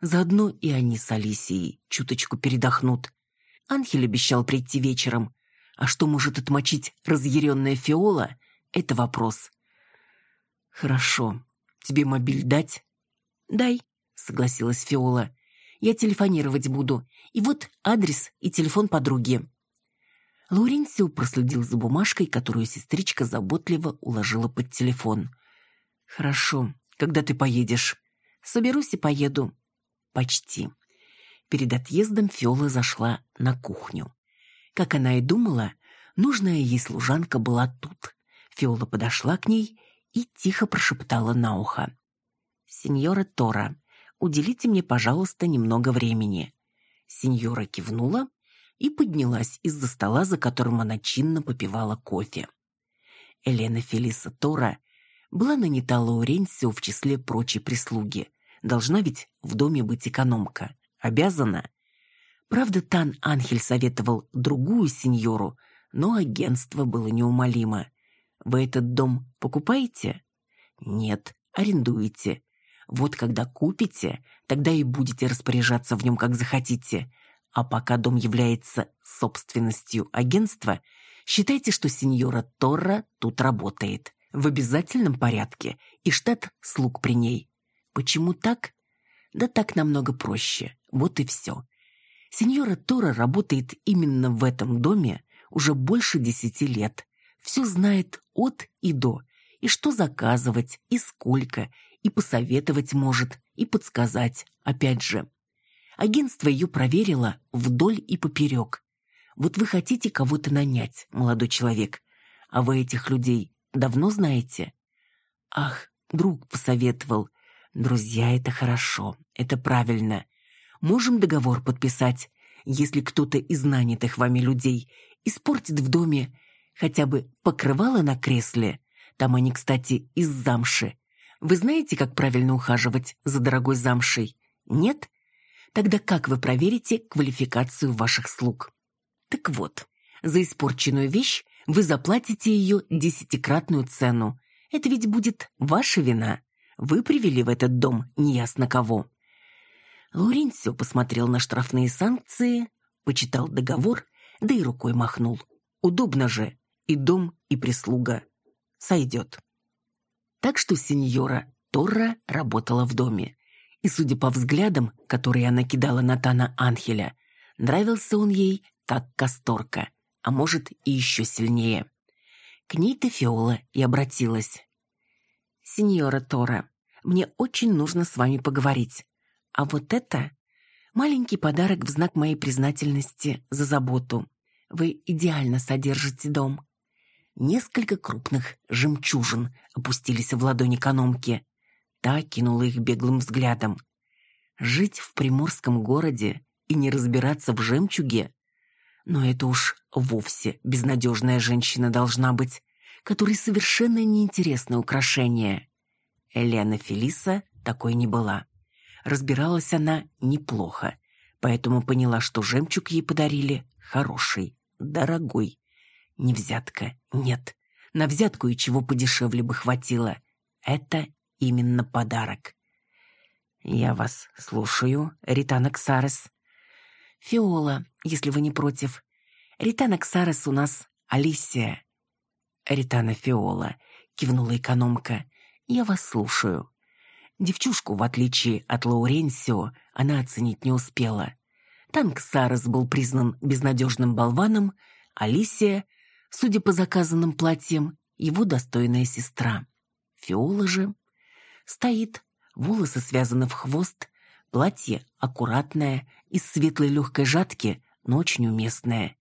Заодно и они с Алисией чуточку передохнут. Анхель обещал прийти вечером. А что может отмочить разъяренная Фиола, это вопрос. «Хорошо. Тебе мобиль дать?» «Дай», — согласилась Фиола. «Я телефонировать буду. И вот адрес и телефон подруги». Лауренсио проследил за бумажкой, которую сестричка заботливо уложила под телефон. «Хорошо. Когда ты поедешь?» «Соберусь и поеду». «Почти». Перед отъездом Фиола зашла на кухню. Как она и думала, нужная ей служанка была тут. Фиола подошла к ней и тихо прошептала на ухо. «Сеньора Тора, уделите мне, пожалуйста, немного времени». Сеньора кивнула и поднялась из-за стола, за которым она чинно попивала кофе. Елена Фелиса Тора была нанята Лауренсио в числе прочей прислуги. Должна ведь в доме быть экономка. Обязана. Правда, Тан Анхель советовал другую сеньору, но агентство было неумолимо. Вы этот дом покупаете? Нет, арендуете. Вот когда купите, тогда и будете распоряжаться в нем как захотите. А пока дом является собственностью агентства, считайте, что сеньора Торра тут работает. В обязательном порядке и штат слуг при ней. Почему так? Да так намного проще. Вот и все. Сеньора Тора работает именно в этом доме уже больше десяти лет. Все знает от и до. И что заказывать, и сколько, и посоветовать может, и подсказать, опять же. Агентство ее проверило вдоль и поперек. Вот вы хотите кого-то нанять, молодой человек, а вы этих людей давно знаете? Ах, друг посоветовал. Друзья, это хорошо, это правильно. Можем договор подписать, если кто-то из нанятых вами людей испортит в доме хотя бы покрывало на кресле. Там они, кстати, из замши. Вы знаете, как правильно ухаживать за дорогой замшей? Нет? Тогда как вы проверите квалификацию ваших слуг? Так вот, за испорченную вещь вы заплатите ее десятикратную цену. Это ведь будет ваша вина. Вы привели в этот дом неясно кого. Лауренсио посмотрел на штрафные санкции, почитал договор, да и рукой махнул. Удобно же, и дом, и прислуга. Сойдет. Так что сеньора Торра работала в доме. И, судя по взглядам, которые она кидала на Тана Анхеля, нравился он ей как касторка, а может и еще сильнее. К ней-то Фиола и обратилась. «Сеньора Тора, мне очень нужно с вами поговорить. А вот это маленький подарок в знак моей признательности за заботу. Вы идеально содержите дом. Несколько крупных жемчужин опустились в ладонь экономки. Та кинула их беглым взглядом. Жить в приморском городе и не разбираться в жемчуге? Но это уж вовсе безнадежная женщина должна быть, которой совершенно неинтересны украшения. Элена Фелиса такой не была. Разбиралась она неплохо, поэтому поняла, что жемчуг ей подарили хороший, дорогой. Не взятка, нет. На взятку и чего подешевле бы хватило. Это именно подарок. «Я вас слушаю, Ритана Ксарес». «Фиола, если вы не против. Ритана Ксарес у нас Алисия». «Ритана Фиола», — кивнула экономка. «Я вас слушаю». Девчушку, в отличие от Лауренсио, она оценить не успела. Танк Сарес был признан безнадежным болваном, Алисия, судя по заказанным платьям, его достойная сестра. Фиола же стоит, волосы связаны в хвост, платье аккуратное, из светлой легкой жатки, но очень уместное.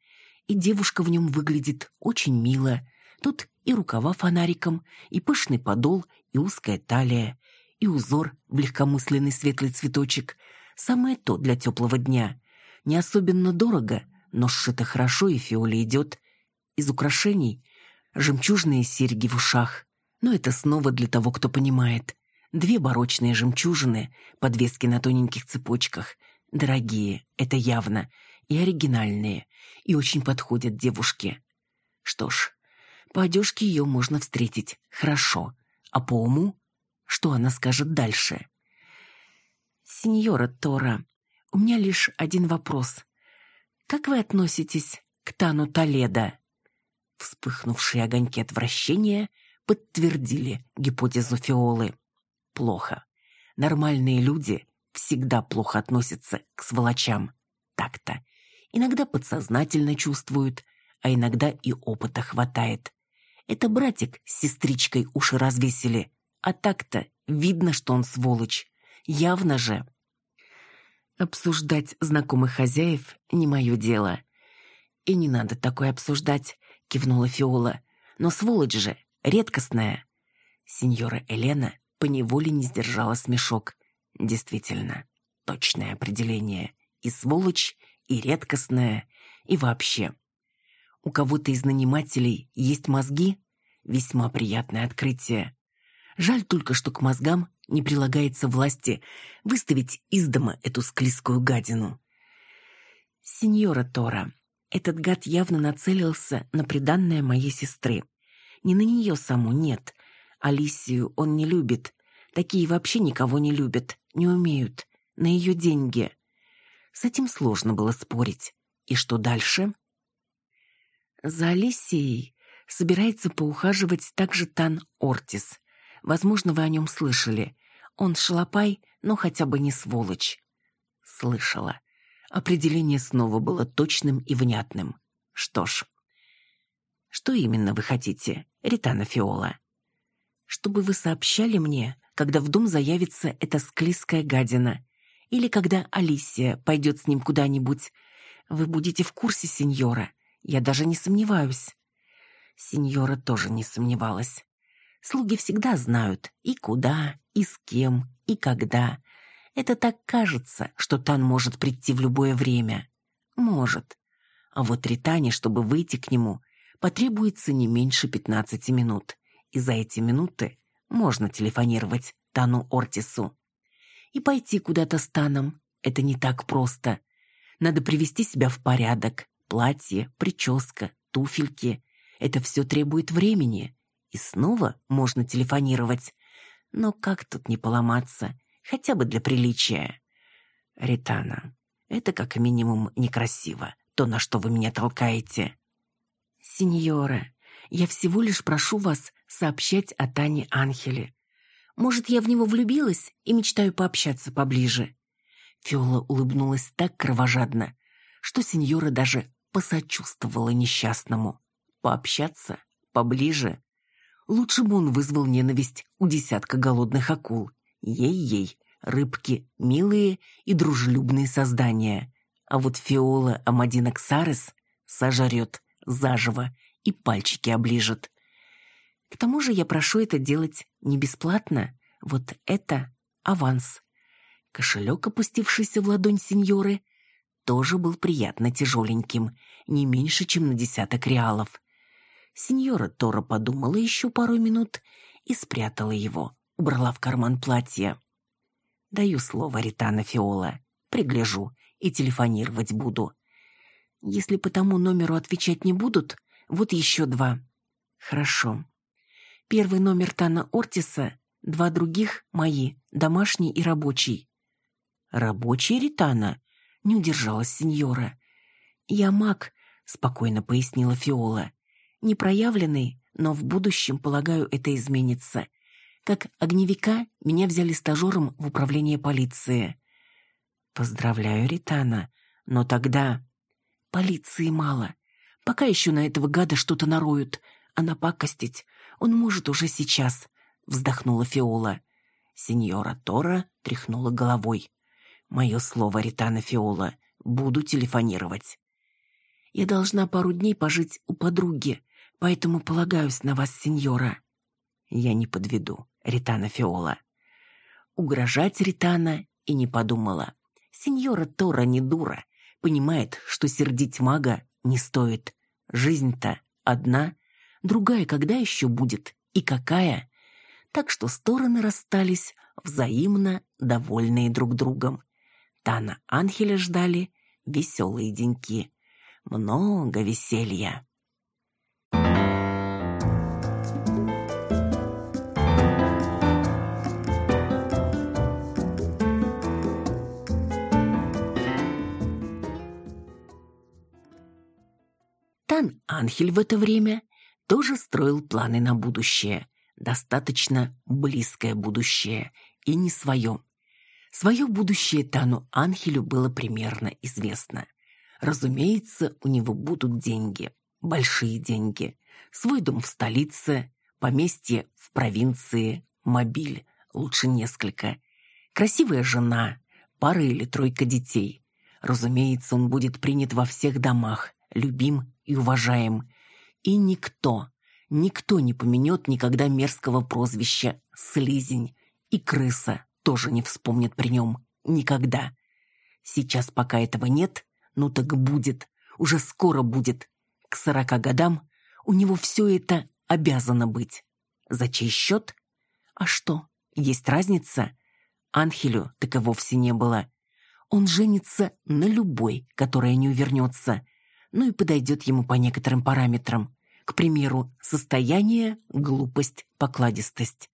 И девушка в нем выглядит очень мило. Тут и рукава фонариком, и пышный подол, и узкая талия, и узор в легкомысленный светлый цветочек. Самое то для теплого дня. Не особенно дорого, но сшито хорошо, и фиоле идет. Из украшений жемчужные серьги в ушах. Но это снова для того, кто понимает. Две барочные жемчужины, подвески на тоненьких цепочках. Дорогие, это явно. И оригинальные. И очень подходят девушке. Что ж, по одежке ее можно встретить хорошо. А по уму что она скажет дальше. «Сеньора Тора, у меня лишь один вопрос. Как вы относитесь к Тану Толедо?» Вспыхнувшие огоньки отвращения подтвердили гипотезу Фиолы. Плохо. Нормальные люди всегда плохо относятся к сволочам. Так-то. Иногда подсознательно чувствуют, а иногда и опыта хватает. Это братик с сестричкой уши развесили, а так-то видно, что он сволочь. Явно же. Обсуждать знакомых хозяев не мое дело. И не надо такое обсуждать, кивнула Фиола. Но сволочь же, редкостная. Сеньора Елена поневоле не сдержала смешок. Действительно, точное определение. И сволочь, и редкостная, и вообще. У кого-то из нанимателей есть мозги? Весьма приятное открытие. Жаль только, что к мозгам не прилагается власти выставить из дома эту склизкую гадину. «Сеньора Тора, этот гад явно нацелился на приданное моей сестры. Не на нее саму, нет. Алисию он не любит. Такие вообще никого не любят, не умеют. На ее деньги. С этим сложно было спорить. И что дальше?» За Алисией собирается поухаживать также Тан Ортис. Возможно, вы о нем слышали. Он шалопай, но хотя бы не сволочь. Слышала. Определение снова было точным и внятным. Что ж. Что именно вы хотите, Ритана Фиола? Чтобы вы сообщали мне, когда в дом заявится эта склизкая гадина, или когда Алисия пойдет с ним куда-нибудь. Вы будете в курсе, сеньора. Я даже не сомневаюсь. Сеньора тоже не сомневалась. Слуги всегда знают и куда, и с кем, и когда. Это так кажется, что Тан может прийти в любое время. Может. А вот Ритане, чтобы выйти к нему, потребуется не меньше 15 минут. И за эти минуты можно телефонировать Тану Ортису. И пойти куда-то с Таном это не так просто. Надо привести себя в порядок. Платье, прическа, туфельки. Это все требует времени. И снова можно телефонировать. Но как тут не поломаться? Хотя бы для приличия. Ритана, это как минимум некрасиво. То, на что вы меня толкаете. Сеньора, я всего лишь прошу вас сообщать о Тане Анхеле. Может, я в него влюбилась и мечтаю пообщаться поближе?» Фиола улыбнулась так кровожадно, что сеньора даже посочувствовала несчастному. «Пообщаться? Поближе?» Лучше бы он вызвал ненависть у десятка голодных акул. Ей-ей, рыбки милые и дружелюбные создания. А вот Фиола Амадина Ксарес сожрет заживо и пальчики оближет. К тому же я прошу это делать не бесплатно. Вот это аванс. Кошелек, опустившийся в ладонь сеньоры, тоже был приятно тяжеленьким, не меньше, чем на десяток реалов. Сеньора Тора подумала еще пару минут и спрятала его, убрала в карман платья. «Даю слово, Ритана Фиола. Пригляжу и телефонировать буду. Если по тому номеру отвечать не будут, вот еще два. Хорошо. Первый номер Тана Ортиса, два других мои, домашний и рабочий. Рабочий Ритана? Не удержалась сеньора. Я маг, спокойно пояснила Фиола. Непроявленный, но в будущем, полагаю, это изменится. Как огневика меня взяли стажером в управление полиции. Поздравляю, Ритана, но тогда... Полиции мало. Пока еще на этого гада что-то нароют, а напакостить он может уже сейчас», — вздохнула Фиола. Сеньора Тора тряхнула головой. «Мое слово, Ритана Фиола, буду телефонировать». «Я должна пару дней пожить у подруги, поэтому полагаюсь на вас, сеньора». «Я не подведу, Ритана Фиола». Угрожать Ритана и не подумала. Сеньора Тора не дура, понимает, что сердить мага не стоит. Жизнь-то одна, другая когда еще будет и какая. Так что стороны расстались взаимно довольные друг другом. Тана Анхеля ждали веселые деньки. Много веселья. Тан Анхель в это время тоже строил планы на будущее, достаточно близкое будущее, и не свое. Свое будущее Тану Анхелю было примерно известно. Разумеется, у него будут деньги, большие деньги, свой дом в столице, поместье в провинции, мобиль, лучше несколько, красивая жена, пара или тройка детей. Разумеется, он будет принят во всех домах, любим и уважаем. И никто, никто не поменет никогда мерзкого прозвища «слизень». И крыса тоже не вспомнит при нем. Никогда. Сейчас пока этого нет, ну так будет. Уже скоро будет. К сорока годам у него все это обязано быть. За чей счет? А что, есть разница? Анхелю так и вовсе не было. Он женится на любой, которая не увернется ну и подойдет ему по некоторым параметрам. К примеру, состояние, глупость, покладистость.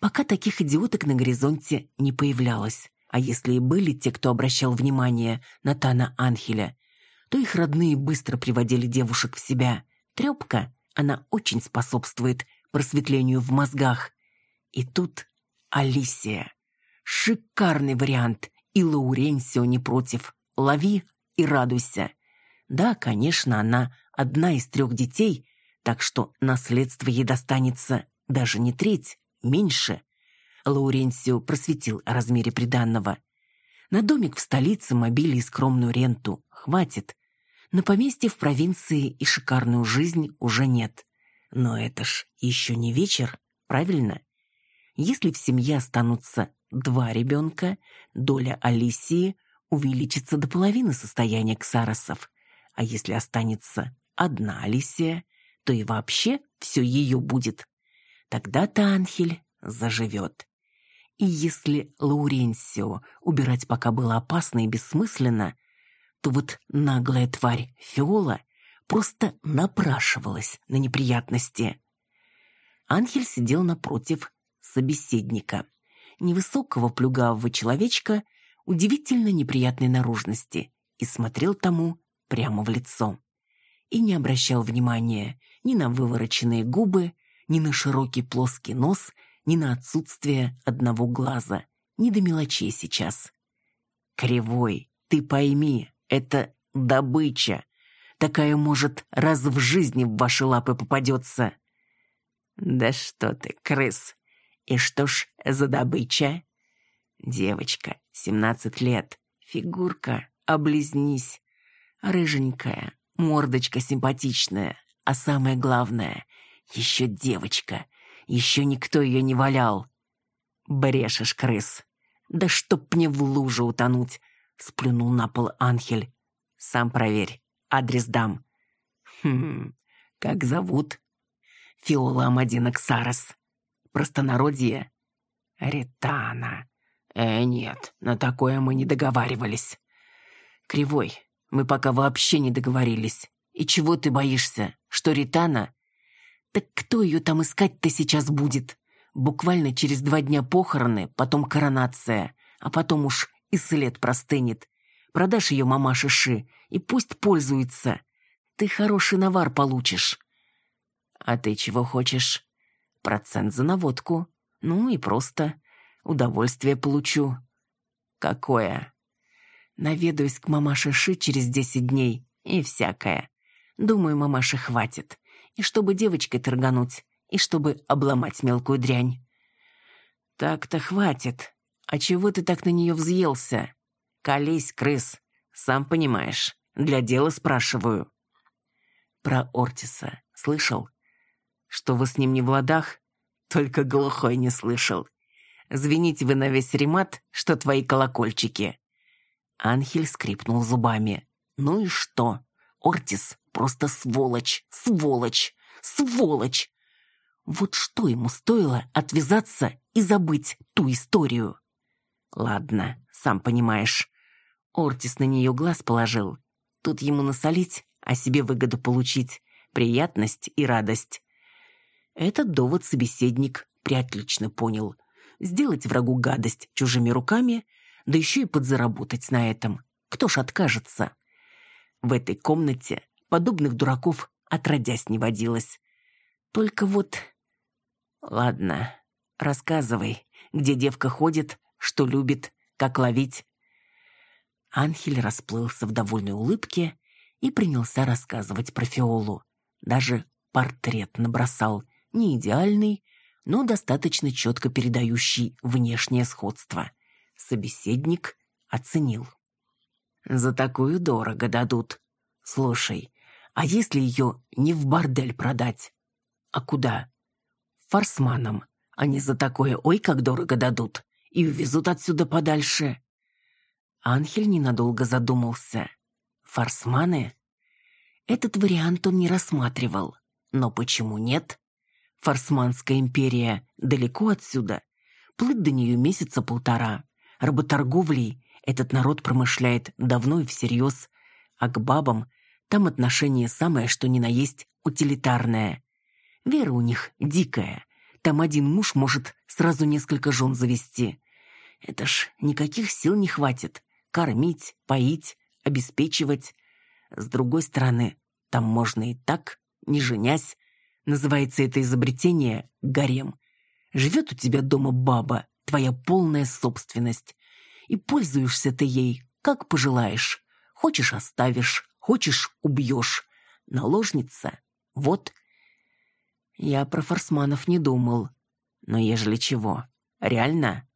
Пока таких идиоток на горизонте не появлялось. А если и были те, кто обращал внимание на Тана Анхеля, то их родные быстро приводили девушек в себя. Трепка, она очень способствует просветлению в мозгах. И тут Алисия. Шикарный вариант, и Лауренсио не против. Лови и радуйся. Да, конечно, она одна из трех детей, так что наследство ей достанется даже не треть, меньше. Лауренсио просветил о размере приданного. На домик в столице, мобили и скромную ренту хватит. На поместье в провинции и шикарную жизнь уже нет. Но это ж еще не вечер, правильно? Если в семье останутся два ребенка, доля Алисии увеличится до половины состояния Ксаросов. А если останется одна Алисия, то и вообще все ее будет. Тогда-то Анхель заживет. И если Лауренсио убирать пока было опасно и бессмысленно, то вот наглая тварь Фиола просто напрашивалась на неприятности. Анхель сидел напротив собеседника, невысокого плюгавого человечка удивительно неприятной наружности, и смотрел тому прямо в лицо. И не обращал внимания ни на вывороченные губы, ни на широкий плоский нос, ни на отсутствие одного глаза, ни до мелочей сейчас. «Кривой, ты пойми, это добыча. Такая, может, раз в жизни в ваши лапы попадется». «Да что ты, крыс! И что ж за добыча?» «Девочка, семнадцать лет, фигурка, облизнись, рыженькая, мордочка симпатичная, а самое главное, еще девочка, еще никто ее не валял. Брешешь, крыс. Да чтоб мне в луже утонуть, сплюнул на пол Анхель. Сам проверь, адрес дам. Хм, как зовут? Фиола Амадина Ксарес. Простонародье? Ритана. Э, нет, на такое мы не договаривались. Кривой, мы пока вообще не договорились. И чего ты боишься? Что Ритана? Так кто ее там искать-то сейчас будет? Буквально через два дня похороны, потом коронация, а потом уж и след простынет. Продашь ее мамаше Ши, и пусть пользуется. Ты хороший навар получишь. А ты чего хочешь? Процент за наводку. Ну и просто удовольствие получу. Какое? Наведаюсь к мамаше Ши через десять дней и всякое. Думаю, мамаше хватит. И чтобы девочкой торгануть, и чтобы обломать мелкую дрянь. Так-то хватит. А чего ты так на нее взъелся? Колись, крыс. Сам понимаешь. Для дела спрашиваю. Про Ортиса слышал? Что вы с ним не в ладах? Только глухой не слышал. Звените вы на весь ремат, что твои колокольчики. Анхель скрипнул зубами. «Ну и что? Ортис просто сволочь, сволочь, сволочь!» Вот что ему стоило отвязаться и забыть ту историю? Ладно, сам понимаешь. Ортис на нее глаз положил. Тут ему насолить, а себе выгоду получить. Приятность и радость. Этот довод собеседник приотлично понял. Сделать врагу гадость чужими руками да еще и подзаработать на этом. Кто ж откажется? В этой комнате подобных дураков отродясь не водилось. Только вот... Ладно, рассказывай, где девка ходит, что любит, как ловить. Анхель расплылся в довольной улыбке и принялся рассказывать про Фиолу. Даже портрет набросал, не идеальный, но достаточно четко передающий внешнее сходство. Собеседник оценил. «За такую дорого дадут. Слушай, а если ее не в бордель продать? А куда? Форсманам. Они за такое ой как дорого дадут и увезут отсюда подальше». Анхель ненадолго задумался. «Форсманы?» Этот вариант он не рассматривал. Но почему нет? Форсманская империя далеко отсюда. Плыть до нее месяца полтора. Работорговлей этот народ промышляет давно и всерьез, а к бабам там отношение самое, что ни на есть, утилитарное. Вера у них дикая. Там один муж может сразу несколько жен завести. Это ж никаких сил не хватит. Кормить, поить, обеспечивать. С другой стороны, там можно и так, не женясь. Называется это изобретение гарем. Живет у тебя дома баба, твоя полная собственность. И пользуешься ты ей, как пожелаешь. Хочешь – оставишь, хочешь – убьешь. Наложница – вот. Я про форсманов не думал. Но ежели чего, реально?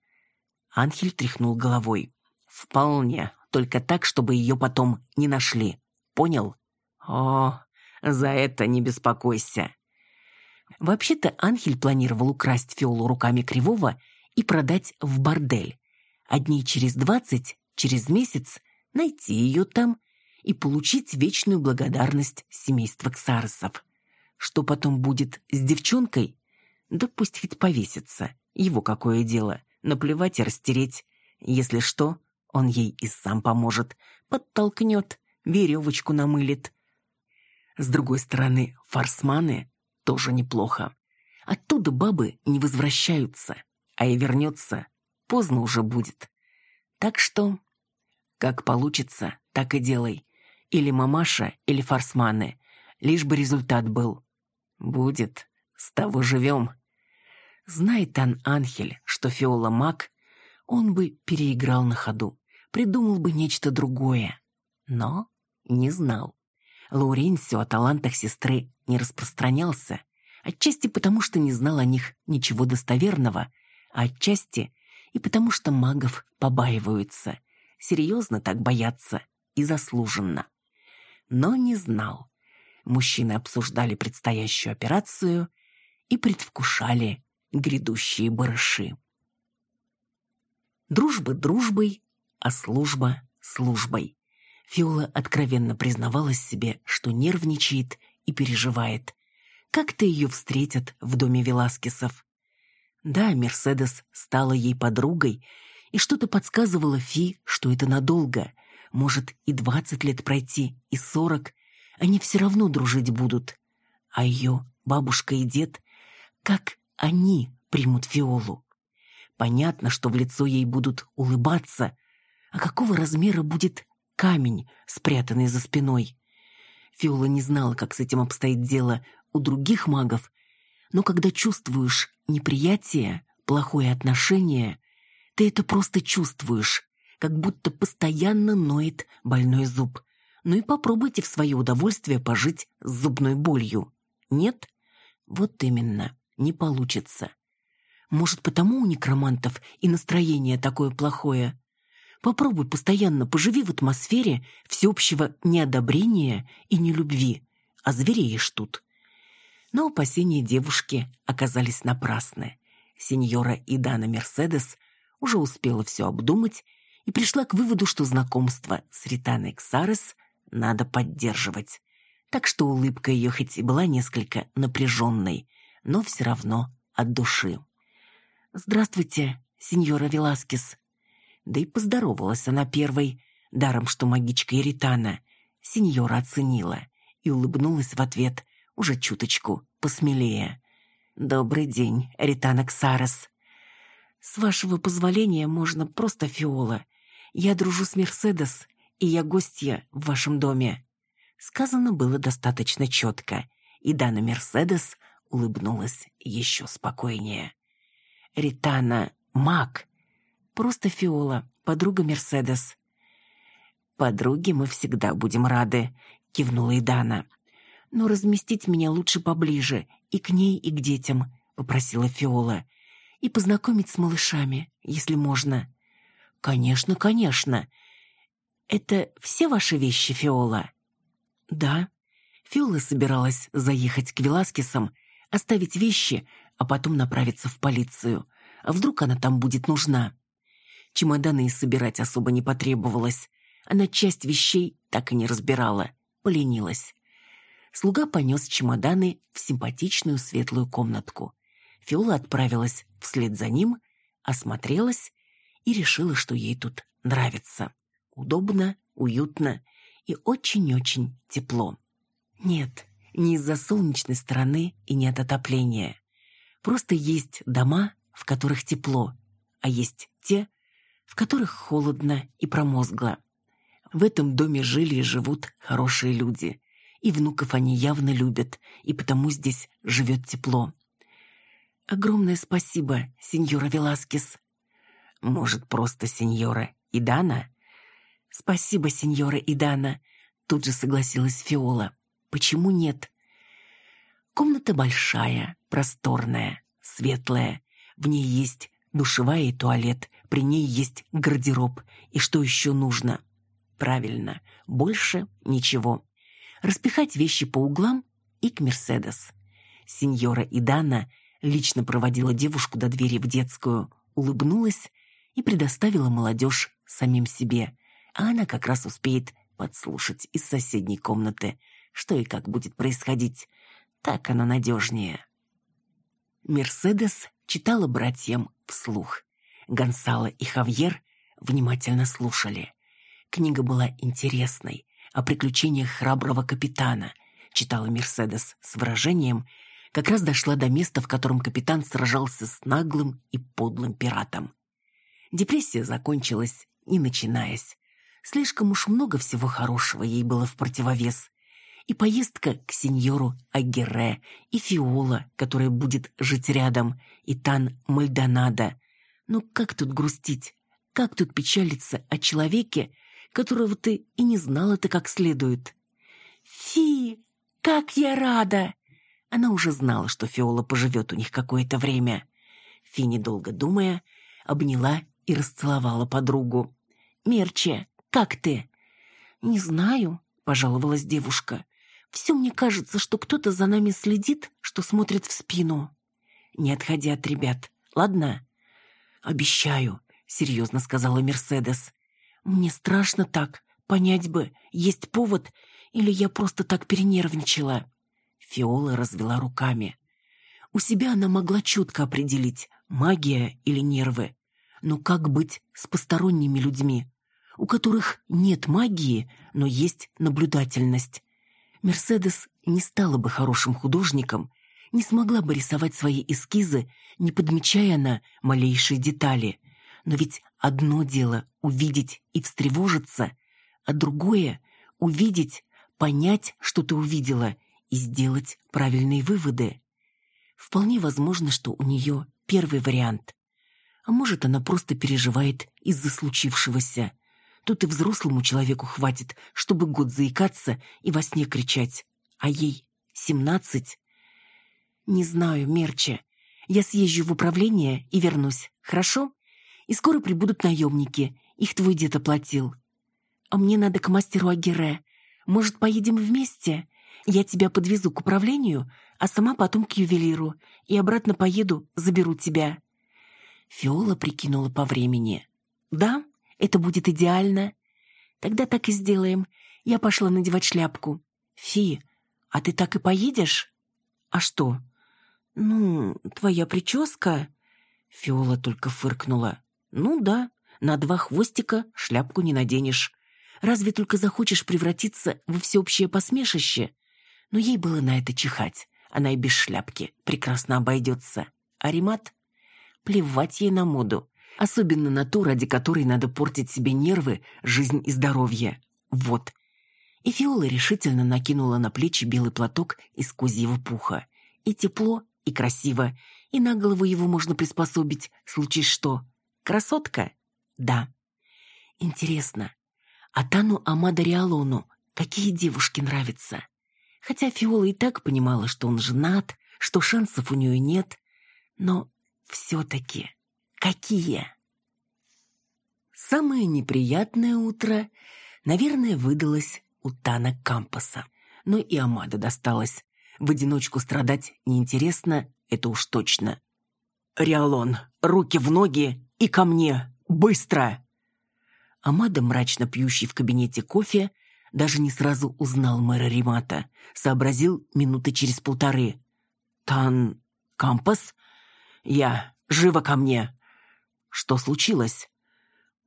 Анхель тряхнул головой. Вполне, только так, чтобы ее потом не нашли. Понял? О, за это не беспокойся. Вообще-то Анхель планировал украсть Фиолу руками Кривого и продать в бордель. А дней через двадцать, через месяц, найти ее там и получить вечную благодарность семейства Ксаросов. Что потом будет с девчонкой? Да пусть хоть повесится. Его какое дело. наплевать и растереть. Если что, он ей и сам поможет, подтолкнет, веревочку намылит. С другой стороны, форсманы тоже неплохо. Оттуда бабы не возвращаются, а и вернется, поздно уже будет. Так что, как получится, так и делай. Или мамаша, или форсманы. Лишь бы результат был. Будет. С того живем. Знает Ан Анхель, что Фиола маг, он бы переиграл на ходу, придумал бы нечто другое. Но не знал. Лауренсио о талантах сестры не распространялся, отчасти потому, что не знал о них ничего достоверного, а отчасти и потому, что магов побаиваются. Серьезно так боятся и заслуженно. Но не знал. Мужчины обсуждали предстоящую операцию и предвкушали грядущие барыши. Дружба дружбой, а служба службой. Фиола откровенно признавалась себе, что нервничает и переживает. Как-то ее встретят в доме Веласкесов. Да, Мерседес стала ей подругой, и что-то подсказывало Фи, что это надолго. Может, и двадцать лет пройти, и сорок. Они все равно дружить будут. А ее бабушка и дед, как они примут Фиолу? Понятно, что в лицо ей будут улыбаться. А какого размера будет камень, спрятанный за спиной. Фиола не знала, как с этим обстоит дело у других магов, но когда чувствуешь неприятие, плохое отношение, ты это просто чувствуешь, как будто постоянно ноет больной зуб. Ну и попробуйте в свое удовольствие пожить с зубной болью. Нет? Вот именно, не получится. Может, потому у некромантов и настроение такое плохое? Попробуй постоянно поживи в атмосфере всеобщего неодобрения и нелюбви, а звереешь тут. Но опасения девушки оказались напрасны. Сеньора Идана Мерседес уже успела все обдумать и пришла к выводу, что знакомство с Ританой Ксарес надо поддерживать. Так что улыбка ее хоть и была несколько напряженной, но все равно от души. «Здравствуйте, сеньора Веласкес», да и поздоровалась она первой, даром что магичка Иритана. Сеньора оценила и улыбнулась в ответ, уже чуточку посмелее. «Добрый день, Ритана Ксарес». «С вашего позволения можно просто Фиола. Я дружу с Мерседес, и я гостья в вашем доме». Сказано было достаточно четко, и Дана Мерседес улыбнулась еще спокойнее. «Ритана — маг, Просто Фиола, подруга Мерседес». «Подруги мы всегда будем рады», — кивнула Идана. «Но разместить меня лучше поближе, и к ней, и к детям», — попросила Фиола. «И познакомить с малышами, если можно». «Конечно, конечно. Это все ваши вещи, Фиола?» «Да». Фиола собиралась заехать к Веласкесам, оставить вещи, а потом направиться в полицию. А вдруг она там будет нужна? Чемоданы и собирать особо не потребовалось. Она часть вещей так и не разбирала, поленилась. Слуга понес чемоданы в симпатичную светлую комнатку. Фиола отправилась вслед за ним, осмотрелась и решила, что ей тут нравится. Удобно, уютно и очень-очень тепло. Нет, не из-за солнечной стороны и не от отопления. Просто есть дома, в которых тепло, а есть те, в которых холодно и промозгло. В этом доме жили и живут хорошие люди. И внуков они явно любят, и потому здесь живет тепло. Огромное спасибо, сеньора Веласкес. Может, просто сеньора Идана? Спасибо, сеньора Идана. Тут же согласилась Фиола. Почему нет? Комната большая, просторная, светлая. В ней есть душевая и туалет, при ней есть гардероб. И что еще нужно? Правильно, больше ничего. Распихать вещи по углам и к Мерседес. Сеньора Идана лично проводила девушку до двери в детскую, улыбнулась и предоставила молодежь самим себе. А она как раз успеет подслушать из соседней комнаты, что и как будет происходить. Так оно надежнее. Мерседес читала братьям вслух. Гонсало и Хавьер внимательно слушали. Книга была интересной, о приключениях храброго капитана, читала Мерседес с выражением, как раз дошла до места, в котором капитан сражался с наглым и подлым пиратом. Депрессия закончилась, не начинаясь. Слишком уж много всего хорошего ей было в противовес. И поездка к сеньору Агере, и Фиола, которая будет жить рядом, и Тан Мальдонадо. Но как тут грустить? Как тут печалиться о человеке, которого ты и не знала-то как следует? «Фи, как я рада!» Она уже знала, что Фиола поживет у них какое-то время. Фи, недолго думая, обняла и расцеловала подругу. «Мерче, как ты?» «Не знаю», — пожаловалась девушка. «Все мне кажется, что кто-то за нами следит, что смотрит в спину». «Не отходи от ребят, ладно?» «Обещаю», — серьезно сказала Мерседес. «Мне страшно так, понять бы, есть повод, или я просто так перенервничала». Фиола развела руками. У себя она могла четко определить, магия или нервы. Но как быть с посторонними людьми, у которых нет магии, но есть наблюдательность? Мерседес не стала бы хорошим художником, не смогла бы рисовать свои эскизы, не подмечая на малейшие детали. Но ведь одно дело — увидеть и встревожиться, а другое — увидеть, понять, что ты увидела, и сделать правильные выводы. Вполне возможно, что у нее первый вариант. А может, она просто переживает из-за случившегося. Тут и взрослому человеку хватит, чтобы год заикаться и во сне кричать. А ей семнадцать. Не знаю, Мерче. Я съезжу в управление и вернусь, хорошо? И скоро прибудут наемники. Их твой дед оплатил. А мне надо к мастеру Агире. Может, поедем вместе? Я тебя подвезу к управлению, а сама потом к ювелиру. И обратно поеду, заберу тебя». Фиола прикинула по времени. «Да, это будет идеально. Тогда так и сделаем. Я пошла надевать шляпку. Фи, а ты так и поедешь?» «А что?» «Ну, твоя прическа...» Фиола только фыркнула. «Ну да, на два хвостика шляпку не наденешь. Разве только захочешь превратиться во всеобщее посмешище, но ей было на это чихать. Она и без шляпки прекрасно обойдется. А Римат? Плевать ей на моду. Особенно на ту, ради которой надо портить себе нервы, жизнь и здоровье. Вот. И Фиола решительно накинула на плечи белый платок из козьего пуха. И тепло, и красиво, и на голову его можно приспособить, случись что. Красотка? Да. Интересно, а Тану Амада Риалону какие девушки нравятся? Хотя Фиола и так понимала, что он женат, что шансов у нее нет. Но все-таки какие? Самое неприятное утро, наверное, выдалось у Тана Кампаса. Но и Амада досталось. В одиночку страдать неинтересно, это уж точно. «Риалон, руки в ноги и ко мне! Быстро!» Амада, мрачно пьющий в кабинете кофе, даже не сразу узнал мэра Римата. Сообразил минуты через полторы. «Тан... Кампас? Я... Живо ко мне!» «Что случилось?»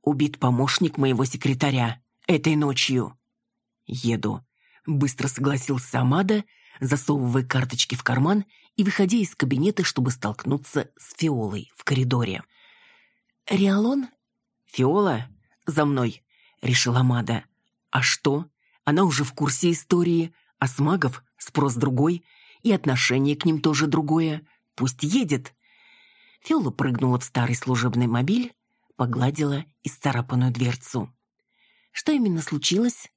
«Убит помощник моего секретаря. Этой ночью». «Еду», — быстро согласился Амада, засовывая карточки в карман и выходя из кабинета, чтобы столкнуться с Фиолой в коридоре. «Риалон?» «Фиола? За мной», — решил Амада. «А что?» Она уже в курсе истории, а с магов спрос другой, и отношение к ним тоже другое. Пусть едет. Фиола прыгнула в старый служебный мобиль, погладила исцарапанную дверцу. Что именно случилось?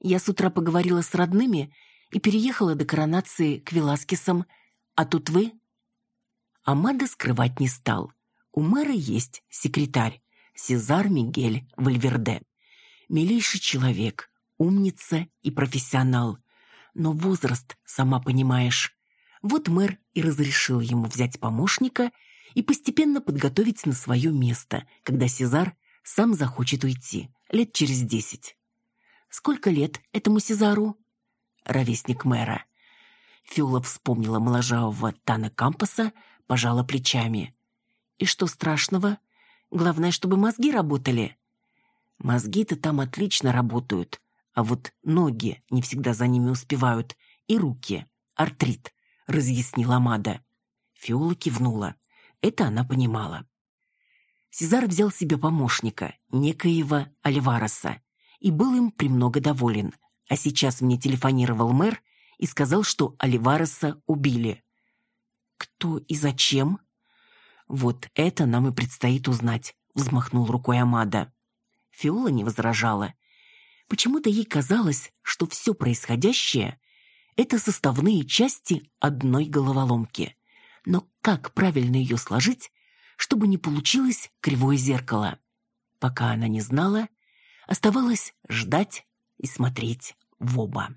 Я с утра поговорила с родными и переехала до коронации к Веласкесам, а тут вы? Амада скрывать не стал. У мэра есть секретарь, Сезар Мигель Вальверде. Милейший человек, умница и профессионал. Но возраст, сама понимаешь. Вот мэр и разрешил ему взять помощника и постепенно подготовить на свое место, когда Сезар сам захочет уйти, лет через десять. Сколько лет этому Сезару? Ровесник мэра. Фиола вспомнила моложавого Тана Кампаса, пожала плечами. И что страшного? Главное, чтобы мозги работали». «Мозги-то там отлично работают, а вот ноги не всегда за ними успевают, и руки. Артрит», — разъяснила Мада. Фиола кивнула. Это она понимала. Сезар взял себе помощника, некоего Альвареса, и был им премного доволен. А сейчас мне телефонировал мэр и сказал, что Альвареса убили. Кто и зачем? Вот это нам и предстоит узнать, взмахнул рукой Амада. Фиола не возражала. Почему-то ей казалось, что все происходящее — это составные части одной головоломки. Но как правильно ее сложить, чтобы не получилось кривое зеркало. Пока она не знала, оставалось ждать и смотреть в оба.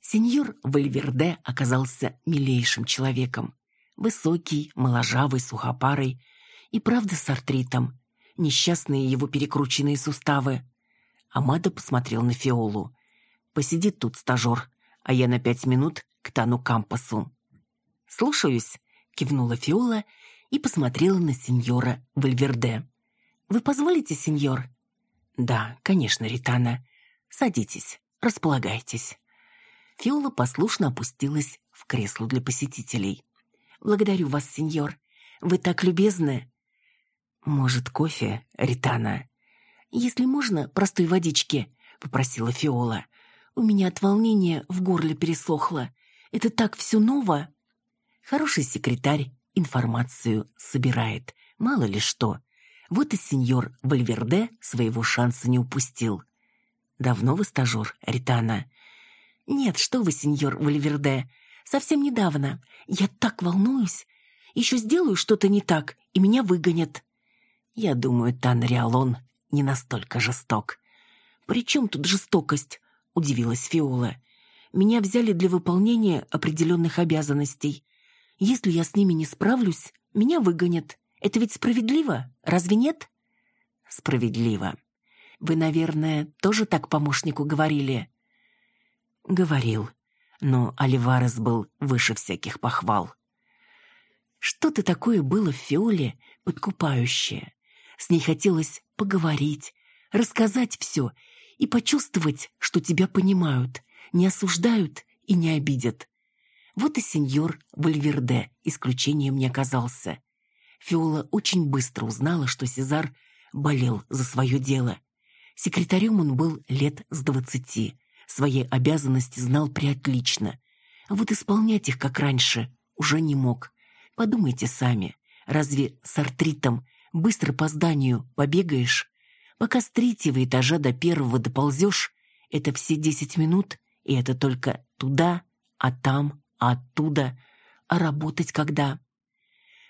Сеньор Вальверде оказался милейшим человеком. Высокий, моложавый, сухопарый и, правда, с артритом. Несчастные его перекрученные суставы. Амада посмотрел на Фиолу. «Посидит тут стажер, а я на пять минут к Тану Кампасу». «Слушаюсь», — кивнула Фиола и посмотрела на сеньора Вальверде. «Вы позволите, сеньор?» «Да, конечно, Ритана. Садитесь, располагайтесь». Фиола послушно опустилась в кресло для посетителей. «Благодарю вас, сеньор. Вы так любезны». «Может, кофе, Ритана?» «Если можно, простой водички», — попросила Фиола. «У меня от волнения в горле пересохло. Это так все ново». Хороший секретарь информацию собирает, мало ли что. Вот и сеньор Вальверде своего шанса не упустил. Давно вы стажер, Ритана? Нет, что вы, сеньор Вальверде, совсем недавно. Я так волнуюсь. Еще сделаю что-то не так, и меня выгонят. Я думаю, Тан Риалон не настолько жесток. «При чем тут жестокость?» — удивилась Фиола. «Меня взяли для выполнения определенных обязанностей. Если я с ними не справлюсь, меня выгонят. Это ведь справедливо, разве нет? Справедливо. Вы, наверное, тоже так помощнику говорили? Говорил. Но Оливарес был выше всяких похвал. Что-то такое было в Фиоле подкупающее. С ней хотелось поговорить, рассказать все и почувствовать, что тебя понимают, не осуждают и не обидят. Вот и сеньор Вальверде исключением не оказался. Фиола очень быстро узнала, что Сезар болел за свое дело. Секретарем он был лет с двадцати. Свои обязанности знал приотлично. А вот исполнять их, как раньше, уже не мог. Подумайте сами, разве с артритом быстро по зданию побегаешь? Пока с третьего этажа до первого доползешь, это все десять минут, и это только туда, а там, а оттуда, а работать когда?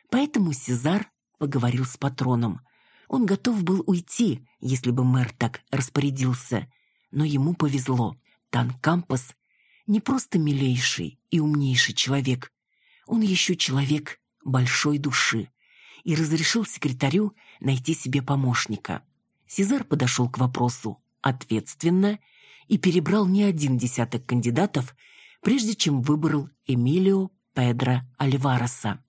Поэтому Сезар поговорил с патроном. Он готов был уйти, если бы мэр так распорядился. Но ему повезло. Тан Кампас не просто милейший и умнейший человек. Он еще человек большой души и разрешил секретарю найти себе помощника. Сезар подошел к вопросу ответственно и перебрал не один десяток кандидатов, прежде чем выбрал Эмилио Педро Альвареса.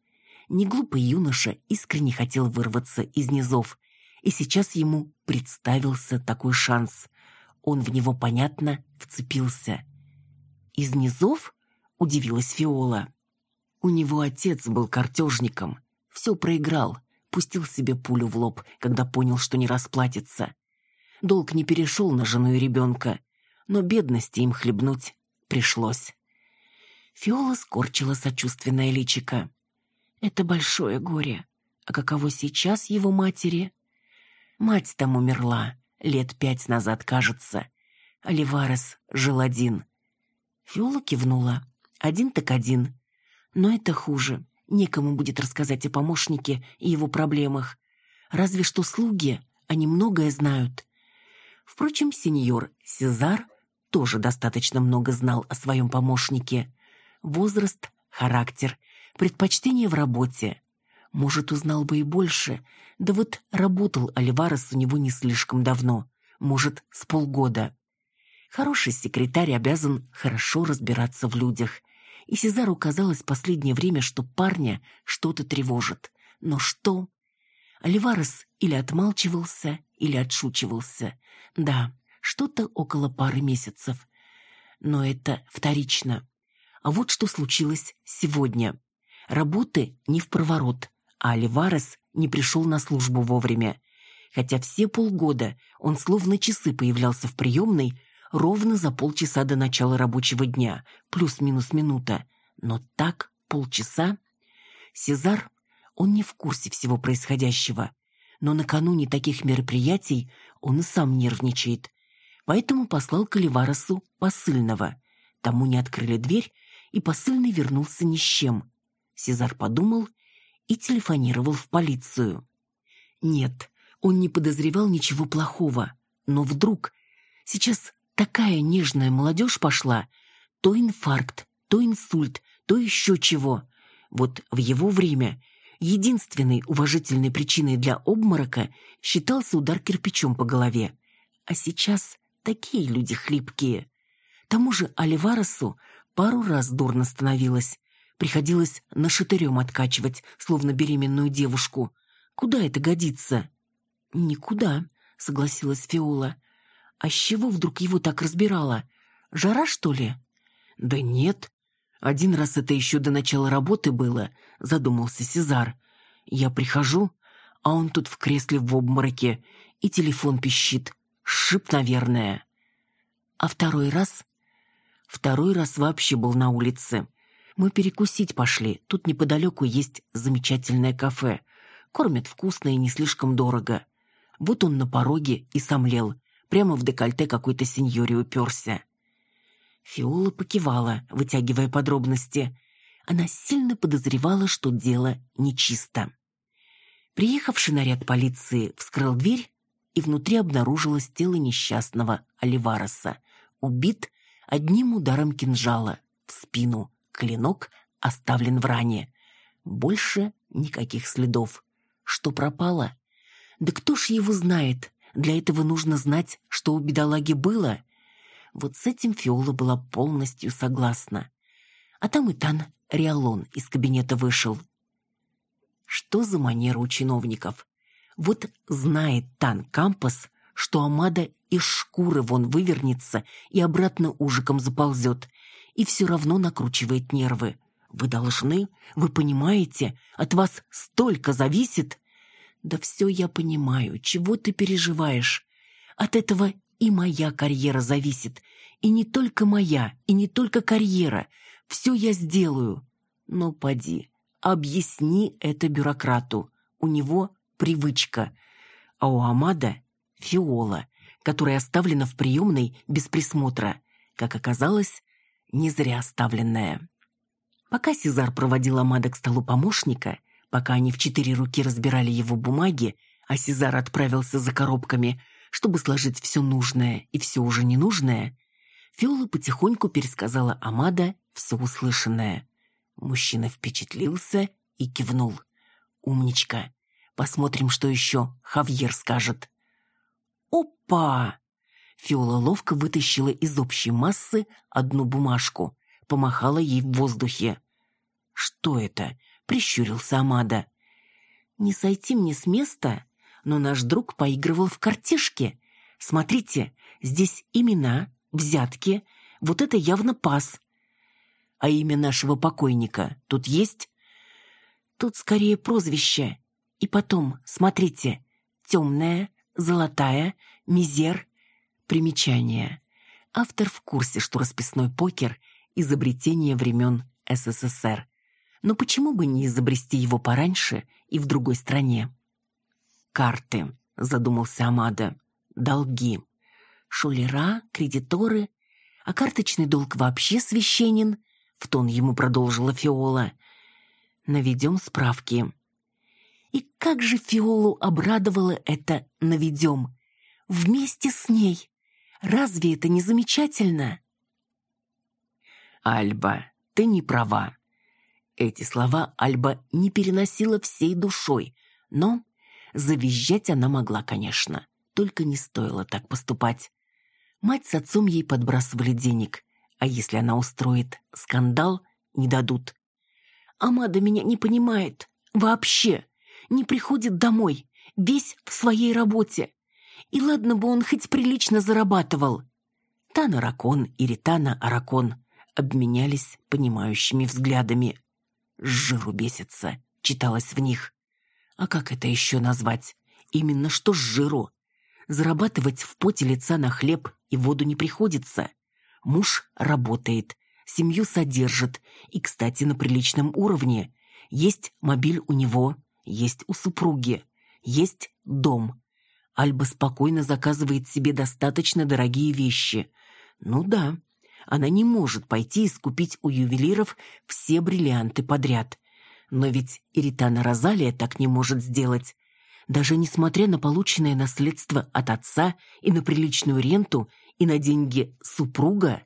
Неглупый юноша искренне хотел вырваться из низов, и сейчас ему представился такой шанс. Он в него, понятно, вцепился. «Из низов?» — удивилась Фиола. У него отец был картежником. Все проиграл, пустил себе пулю в лоб, когда понял, что не расплатится. Долг не перешел на жену и ребенка, но бедности им хлебнуть пришлось. Фиола скорчила сочувственное личико. Это большое горе. А каково сейчас его матери? Мать там умерла, лет пять назад, кажется. Оливарес жил один. Фиола кивнула. Один так один. Но это хуже. Некому будет рассказать о помощнике и его проблемах. Разве что слуги, они многое знают. Впрочем, сеньор Сезар тоже достаточно много знал о своем помощнике возраст, характер, предпочтения в работе. Может, узнал бы и больше, да вот работал Альварес у него не слишком давно, может, с полгода. Хороший секретарь обязан хорошо разбираться в людях. И Сезару казалось последнее время, что парня что-то тревожит. Но что? Оливарес или отмалчивался, или отшучивался. Да, что-то около пары месяцев. Но это вторично. А вот что случилось сегодня. Работы не в проворот, а Оливарес не пришел на службу вовремя. Хотя все полгода он словно часы появлялся в приемной ровно за полчаса до начала рабочего дня, плюс-минус минута. Но так полчаса... Сезар, он не в курсе всего происходящего. Но накануне таких мероприятий он и сам нервничает. Поэтому послал к Оливаресу посыльного. Тому не открыли дверь, и посыльный вернулся ни с чем. Сезар подумал и телефонировал в полицию. Нет, он не подозревал ничего плохого, но вдруг сейчас такая нежная молодежь пошла, то инфаркт, то инсульт, то еще чего. Вот в его время единственной уважительной причиной для обморока считался удар кирпичом по голове. А сейчас такие люди хлипкие. Тому же Оливаресу пару раз дурно становилось. Приходилось на шатырем откачивать, словно беременную девушку. Куда это годится? Никуда, согласилась Фиола. А с чего вдруг его так разбирала? Жара, что ли? Да нет. Один раз это еще до начала работы было, задумался Сезар. Я прихожу, а он тут в кресле в обмороке, и телефон пищит. Шип, наверное. А второй раз? Второй раз вообще был на улице. Мы перекусить пошли. Тут неподалеку есть замечательное кафе. Кормят вкусно и не слишком дорого. Вот он на пороге и сомлел. Прямо в декольте какой-то сеньоре уперся. Фиола покивала, вытягивая подробности. Она сильно подозревала, что дело нечисто. Приехавший наряд полиции вскрыл дверь, и внутри обнаружилось тело несчастного Оливареса. Убит одним ударом кинжала в спину. Клинок оставлен в ране. Больше никаких следов. Что пропало? Да кто ж его знает? Для этого нужно знать, что у бедолаги было. Вот с этим Фиола была полностью согласна. А там и Тан Риалон из кабинета вышел. Что за манера у чиновников? Вот знает Тан Кампас, что Амада из шкуры вон вывернется и обратно ужиком заползет, и все равно накручивает нервы. Вы должны, вы понимаете, от вас столько зависит. Да все я понимаю, чего ты переживаешь. От этого и моя карьера зависит. И не только моя, и не только карьера. Все я сделаю. Но поди, объясни это бюрократу. У него привычка. А у Амада — фиола, которая оставлена в приемной без присмотра. Как оказалось, не зря оставленная. Пока Сезар проводил Амада к столу помощника, пока они в четыре руки разбирали его бумаги, а Сезар отправился за коробками, чтобы сложить все нужное и все уже ненужное, Фиола потихоньку пересказала Амада все услышанное. Мужчина впечатлился и кивнул. «Умничка. Посмотрим, что еще Хавьер скажет». «Опа!» Фиола ловко вытащила из общей массы одну бумажку, помахала ей в воздухе. «Что это?» — прищурился Амада. «Не сойти мне с места, но наш друг поигрывал в картишки. Смотрите, здесь имена, взятки, вот это явно пас. А имя нашего покойника тут есть?» «Тут скорее прозвище. И потом, смотрите, темная, золотая, мизер, Примечание. Автор в курсе, что расписной покер – изобретение времен СССР. Но почему бы не изобрести его пораньше и в другой стране? «Карты», – задумался Амада. «Долги. Шулера, кредиторы. А карточный долг вообще священен?» – в тон ему продолжила Фиола. «Наведем справки». И как же Фиолу обрадовало это «наведем». Вместе с ней. Разве это не замечательно? Альба, ты не права. Эти слова Альба не переносила всей душой, но завизжать она могла, конечно. Только не стоило так поступать. Мать с отцом ей подбрасывали денег, а если она устроит скандал, не дадут. Амада меня не понимает. Вообще. Не приходит домой. весь в своей работе. И ладно бы он хоть прилично зарабатывал. Тана Ракон и Ритана Аракон обменялись понимающими взглядами. «С жиру бесится», — читалось в них. А как это еще назвать? Именно что с жиру. Зарабатывать в поте лица на хлеб и воду не приходится. Муж работает, семью содержит, и, кстати, на приличном уровне. Есть мобиль у него, есть у супруги, есть дом. Альба спокойно заказывает себе достаточно дорогие вещи. Ну да, она не может пойти и скупить у ювелиров все бриллианты подряд. Но ведь Иритана Розалия так не может сделать. Даже несмотря на полученное наследство от отца и на приличную ренту, и на деньги супруга.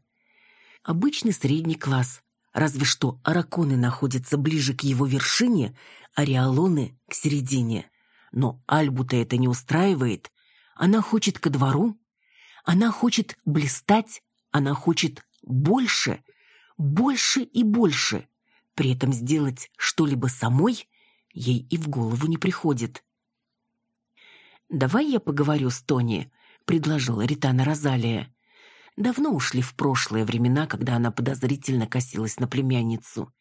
Обычный средний класс, разве что араконы находятся ближе к его вершине, а реалоны — к середине. Но Альбута это не устраивает. Она хочет ко двору, она хочет блистать, она хочет больше, больше и больше. При этом сделать что-либо самой ей и в голову не приходит. «Давай я поговорю с Тони», — предложила Ритана Розалия. Давно ушли в прошлые времена, когда она подозрительно косилась на племянницу.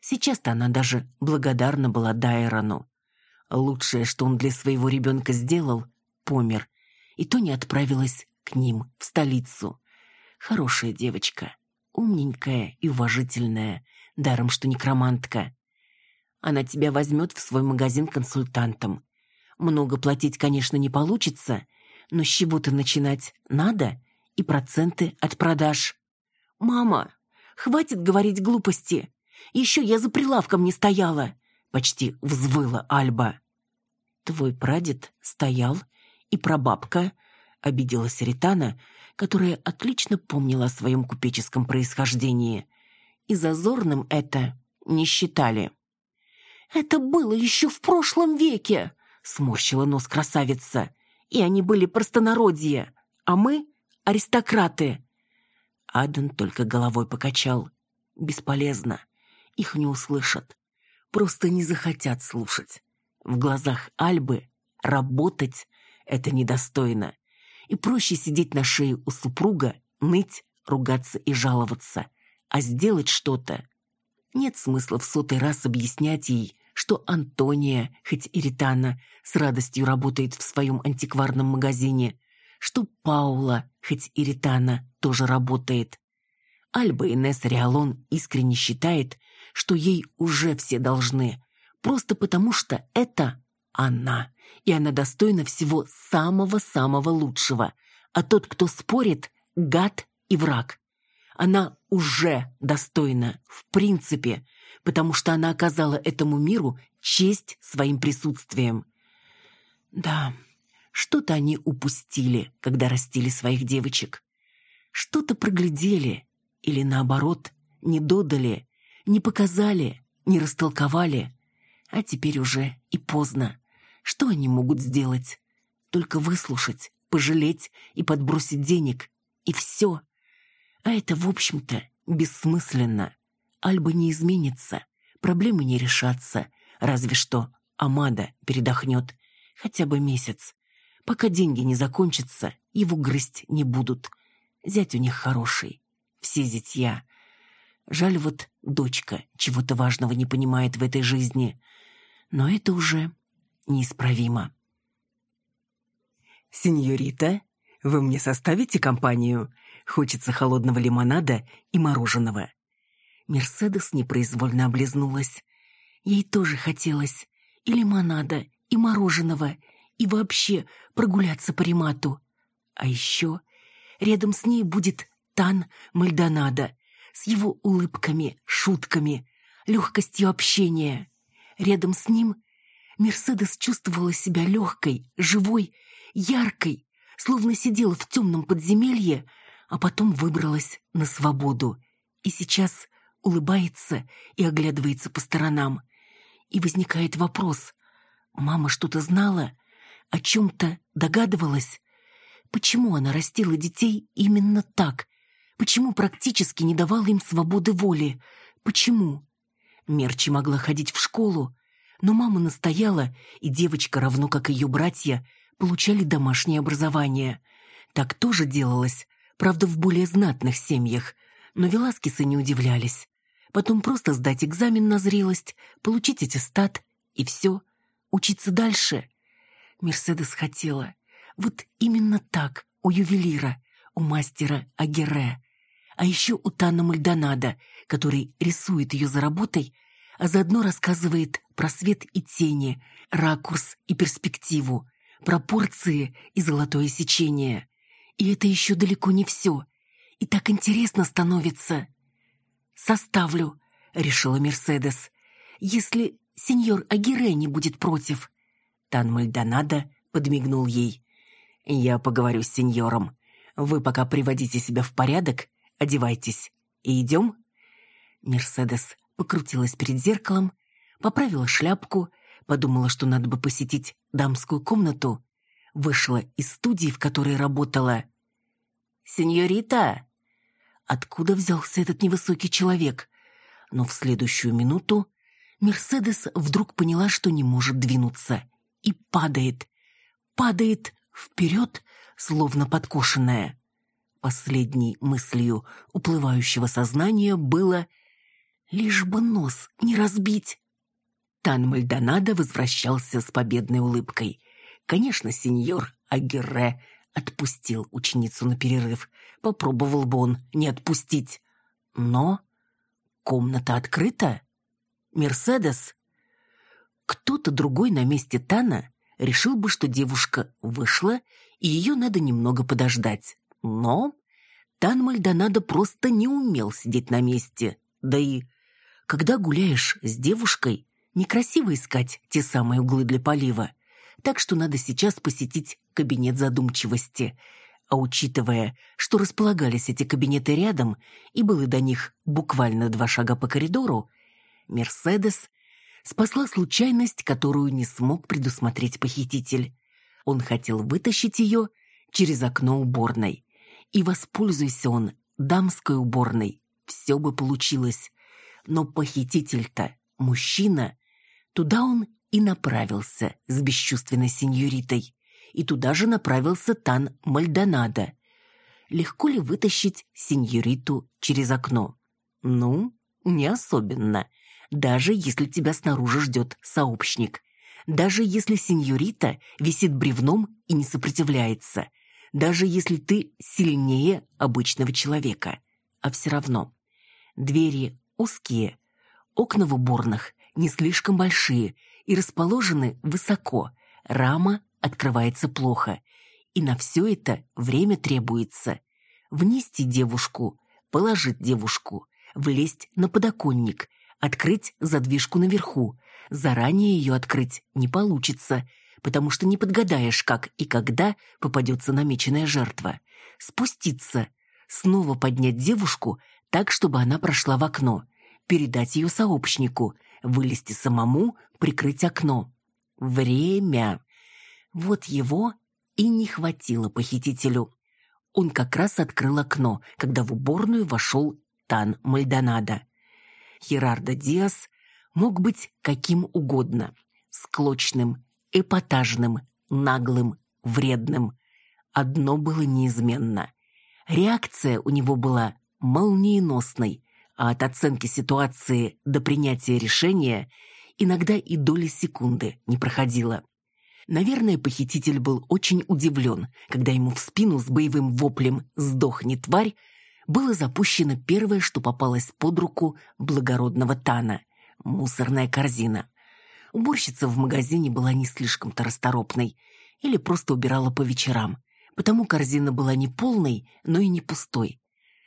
Сейчас-то она даже благодарна была Дайрону. Лучшее, что он для своего ребенка сделал, помер. И Тони отправилась к ним, в столицу. Хорошая девочка, умненькая и уважительная, даром что некромантка. Она тебя возьмет в свой магазин консультантом. Много платить, конечно, не получится, но с чего-то начинать надо, и проценты от продаж. «Мама, хватит говорить глупости. Еще я за прилавком не стояла», — почти взвыла Альба. «Твой прадед стоял, и прабабка», — обиделась Ритана, которая отлично помнила о своем купеческом происхождении. И зазорным это не считали. «Это было еще в прошлом веке», — сморщила нос красавица. «И они были простонародье, а мы — аристократы». Аден только головой покачал. «Бесполезно. Их не услышат. Просто не захотят слушать. В глазах Альбы работать — это недостойно. И проще сидеть на шее у супруга, ныть, ругаться и жаловаться. А сделать что-то нет смысла в сотый раз объяснять ей, что Антония, хоть и Ритана, с радостью работает в своем антикварном магазине, что Паула, хоть и Ритана, тоже работает. Альба Инесс Риалон искренне считает, что ей уже все должны, просто потому что это она, и она достойна всего самого-самого лучшего, а тот, кто спорит, гад и враг. Она уже достойна, в принципе, потому что она оказала этому миру честь своим присутствием. Да, что-то они упустили, когда растили своих девочек. Что-то проглядели или, наоборот, не додали, не показали, не растолковали. А теперь уже и поздно. Что они могут сделать? Только выслушать, пожалеть и подбросить денег. И все. А это, в общем-то, бессмысленно. Альба не изменится, проблемы не решатся, разве что Амада передохнет хотя бы месяц. Пока деньги не закончатся, его грызть не будут. Зять у них хороший, все зятья. Жаль вот дочка чего-то важного не понимает в этой жизни. Но это уже неисправимо. «Сеньорита, вы мне составите компанию? Хочется холодного лимонада и мороженого». Мерседес непроизвольно облизнулась. Ей тоже хотелось и лимонада, и мороженого, и вообще прогуляться по ремату. А еще рядом с ней будет Тан Мальдонадо с его улыбками, шутками, легкостью общения. Рядом с ним Мерседес чувствовала себя легкой, живой, яркой, словно сидела в темном подземелье, а потом выбралась на свободу. И сейчас улыбается и оглядывается по сторонам. И возникает вопрос. Мама что-то знала? О чем-то догадывалась? Почему она растила детей именно так? Почему практически не давала им свободы воли? Почему? Мерчи могла ходить в школу, Но мама настояла, и девочка, равно как и ее братья, получали домашнее образование. Так тоже делалось, правда, в более знатных семьях. Но Веласкесы не удивлялись. Потом просто сдать экзамен на зрелость, получить аттестат, и все. Учиться дальше. Мерседес хотела. Вот именно так, у ювелира, у мастера Агере. А еще у Тана Мальдонада, который рисует ее за работой, а заодно рассказывает про свет и тени, ракурс и перспективу, пропорции и золотое сечение. И это еще далеко не все. И так интересно становится. «Составлю», — решила Мерседес, «если сеньор Агире не будет против». Тан Мальдонадо подмигнул ей. «Я поговорю с сеньором. Вы пока приводите себя в порядок, одевайтесь и идем?» Мерседес покрутилась перед зеркалом, поправила шляпку, подумала, что надо бы посетить дамскую комнату, вышла из студии, в которой работала. «Сеньорита!» Откуда взялся этот невысокий человек? Но в следующую минуту Мерседес вдруг поняла, что не может двинуться. И падает. Падает вперед, словно подкошенная. Последней мыслью уплывающего сознания было «Лишь бы нос не разбить». Тан Мальдонадо возвращался с победной улыбкой. Конечно, сеньор Агерре отпустил ученицу на перерыв. Попробовал бы он не отпустить. Но комната открыта. Мерседес. Кто-то другой на месте Тана решил бы, что девушка вышла, и ее надо немного подождать. Но Тан Мальдонадо просто не умел сидеть на месте. Да и когда гуляешь с девушкой, некрасиво искать те самые углы для полива. Так что надо сейчас посетить кабинет задумчивости. А учитывая, что располагались эти кабинеты рядом, и было до них буквально два шага по коридору, Мерседес спасла случайность, которую не смог предусмотреть похититель. Он хотел вытащить ее через окно уборной. И воспользуйся он дамской уборной, все бы получилось. Но похититель-то мужчина. Туда он и направился с бесчувственной сеньоритой. И туда же направился Тан Мальдонадо. Легко ли вытащить сеньориту через окно? Ну, не особенно. Даже если тебя снаружи ждет сообщник. Даже если сеньорита висит бревном и не сопротивляется даже если ты сильнее обычного человека. А все равно. Двери узкие, окна в уборных не слишком большие и расположены высоко, рама открывается плохо. И на все это время требуется. Внести девушку, положить девушку, влезть на подоконник, открыть задвижку наверху. Заранее ее открыть не получится – потому что не подгадаешь, как и когда попадется намеченная жертва. Спуститься, снова поднять девушку так, чтобы она прошла в окно, передать ее сообщнику, вылезти самому, прикрыть окно. Время. Вот его и не хватило похитителю. Он как раз открыл окно, когда в уборную вошел Тан Мальдонадо. Херардо Диас мог быть каким угодно, склочным, эпатажным, наглым, вредным. Одно было неизменно. Реакция у него была молниеносной, а от оценки ситуации до принятия решения иногда и доли секунды не проходило. Наверное, похититель был очень удивлен, когда ему в спину с боевым воплем «Сдохни, тварь!» было запущено первое, что попалось под руку благородного Тана – мусорная корзина. Уборщица в магазине была не слишком-то расторопной или просто убирала по вечерам, потому корзина была не полной, но и не пустой.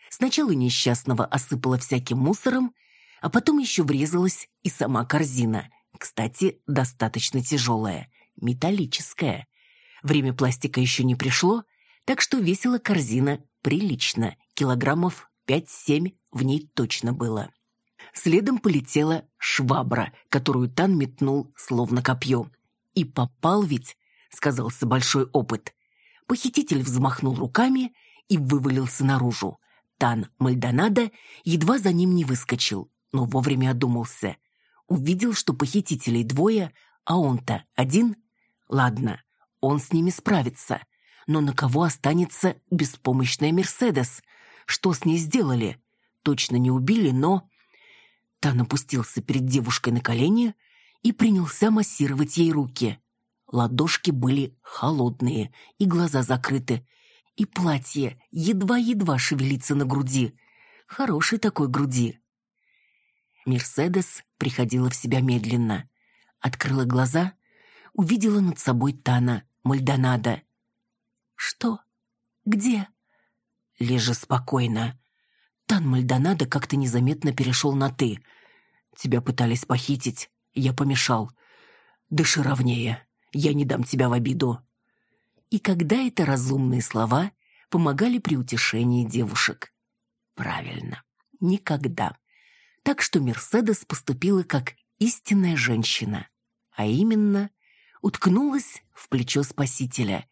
Сначала несчастного осыпала всяким мусором, а потом еще врезалась и сама корзина, кстати, достаточно тяжелая, металлическая. Время пластика еще не пришло, так что весила корзина прилично, килограммов 5-7 в ней точно было. Следом полетела швабра, которую Тан метнул словно копье. «И попал ведь», — сказался большой опыт. Похититель взмахнул руками и вывалился наружу. Тан Мальдонадо едва за ним не выскочил, но вовремя одумался. увидел, что похитителей двое, а он-то один? Ладно, он с ними справится. Но на кого останется беспомощная Мерседес? Что с ней сделали? Точно не убили, но... Тан опустился перед девушкой на колени и принялся массировать ей руки. Ладошки были холодные, и глаза закрыты, и платье едва-едва шевелится на груди. Хорошей такой груди. Мерседес приходила в себя медленно. Открыла глаза, увидела над собой Тана Мальдонада. «Что? Где?» «Лежи спокойно». Тан Мальдонадо как-то незаметно перешел на «ты». «Тебя пытались похитить, я помешал. Дыши ровнее, я не дам тебя в обиду». И когда это разумные слова помогали при утешении девушек? Правильно, никогда. Так что Мерседес поступила как истинная женщина, а именно уткнулась в плечо спасителя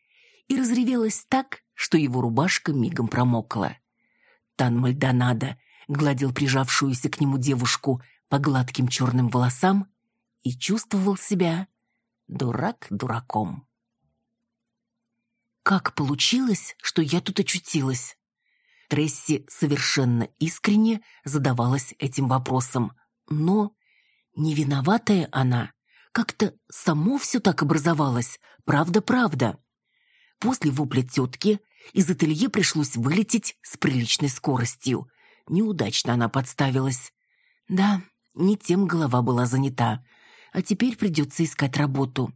и разревелась так, что его рубашка мигом промокла. Тан Мальдонадо гладил прижавшуюся к нему девушку по гладким черным волосам и чувствовал себя дурак дураком. Как получилось, что я тут очутилась? Тресси совершенно искренне задавалась этим вопросом. Но не виноватая она. Как-то само все так образовалось. Правда-правда. После вопля тетки из ателье пришлось вылететь с приличной скоростью. Неудачно она подставилась. Да, не тем голова была занята. А теперь придется искать работу.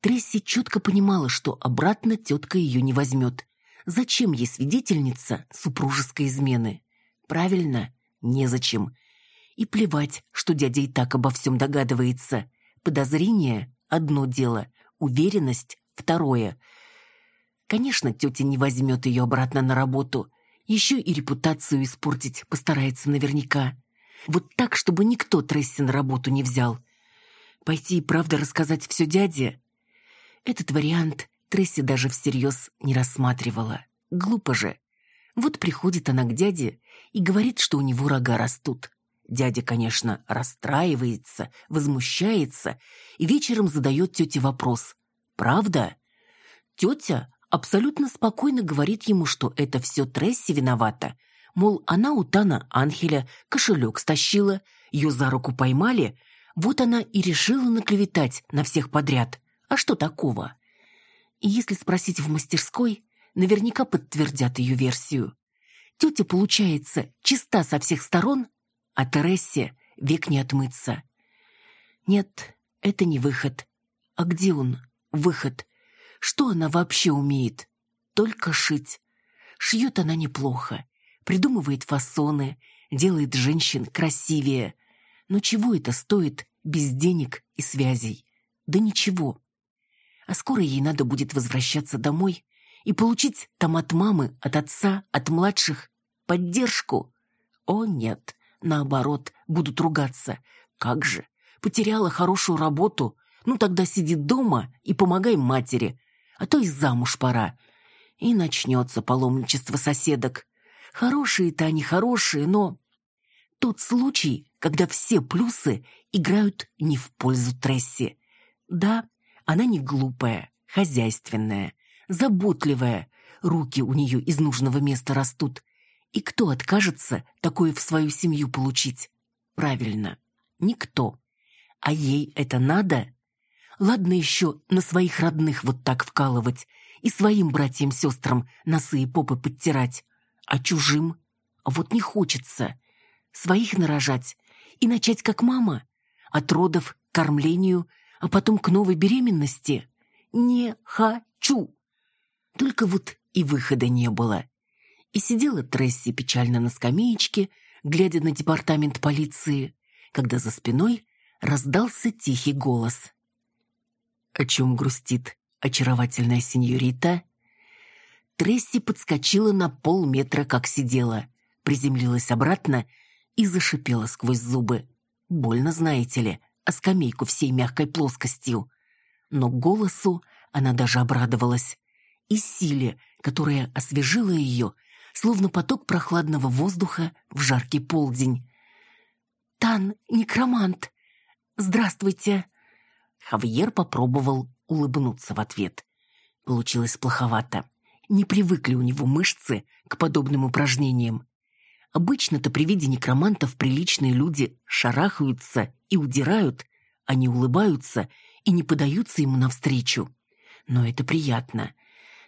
Тресси четко понимала, что обратно тетка ее не возьмет. Зачем ей свидетельница супружеской измены? Правильно, незачем. И плевать, что дядя и так обо всем догадывается. Подозрение – одно дело, уверенность – второе. Конечно, тетя не возьмет ее обратно на работу. Еще и репутацию испортить постарается наверняка. Вот так, чтобы никто Тресси на работу не взял. Пойти и правда рассказать все дяде? Этот вариант Тресси даже всерьез не рассматривала. Глупо же. Вот приходит она к дяде и говорит, что у него рога растут. Дядя, конечно, расстраивается, возмущается и вечером задает тете вопрос. «Правда?» Тетя абсолютно спокойно говорит ему, что это все Тресси виновата. Мол, она у Тана Анхеля кошелек стащила, ее за руку поймали, вот она и решила наклеветать на всех подряд. А что такого? И если спросить в мастерской, наверняка подтвердят ее версию. Тетя, получается, чиста со всех сторон, а Терессе век не отмыться. Нет, это не выход. А где он, выход? Что она вообще умеет? Только шить. Шьет она неплохо, придумывает фасоны, делает женщин красивее. Но чего это стоит без денег и связей? Да ничего а скоро ей надо будет возвращаться домой и получить там от мамы, от отца, от младших поддержку. О нет, наоборот, будут ругаться. Как же, потеряла хорошую работу, ну тогда сиди дома и помогай матери, а то и замуж пора. И начнется паломничество соседок. Хорошие-то они хорошие, но... Тот случай, когда все плюсы играют не в пользу Тресси. Да, она не глупая, хозяйственная, заботливая. Руки у нее из нужного места растут. И кто откажется такое в свою семью получить? Правильно, никто. А ей это надо? Ладно еще на своих родных вот так вкалывать и своим братьям-сестрам носы и попы подтирать. А чужим? Вот не хочется. Своих нарожать и начать как мама. От родов к кормлению, а потом к новой беременности? Не хочу. Только вот и выхода не было. И сидела Тресси печально на скамеечке, глядя на департамент полиции, когда за спиной раздался тихий голос. О чем грустит очаровательная сеньорита? Тресси подскочила на полметра, как сидела, приземлилась обратно и зашипела сквозь зубы. Больно, знаете ли, а скамейку всей мягкой плоскостью. Но голосу она даже обрадовалась. И силе, которая освежила ее, словно поток прохладного воздуха в жаркий полдень. «Тан, некромант, здравствуйте!» Хавьер попробовал улыбнуться в ответ. Получилось плоховато. Не привыкли у него мышцы к подобным упражнениям. Обычно-то при виде некромантов приличные люди шарахаются и удирают, они улыбаются и не подаются ему навстречу. Но это приятно.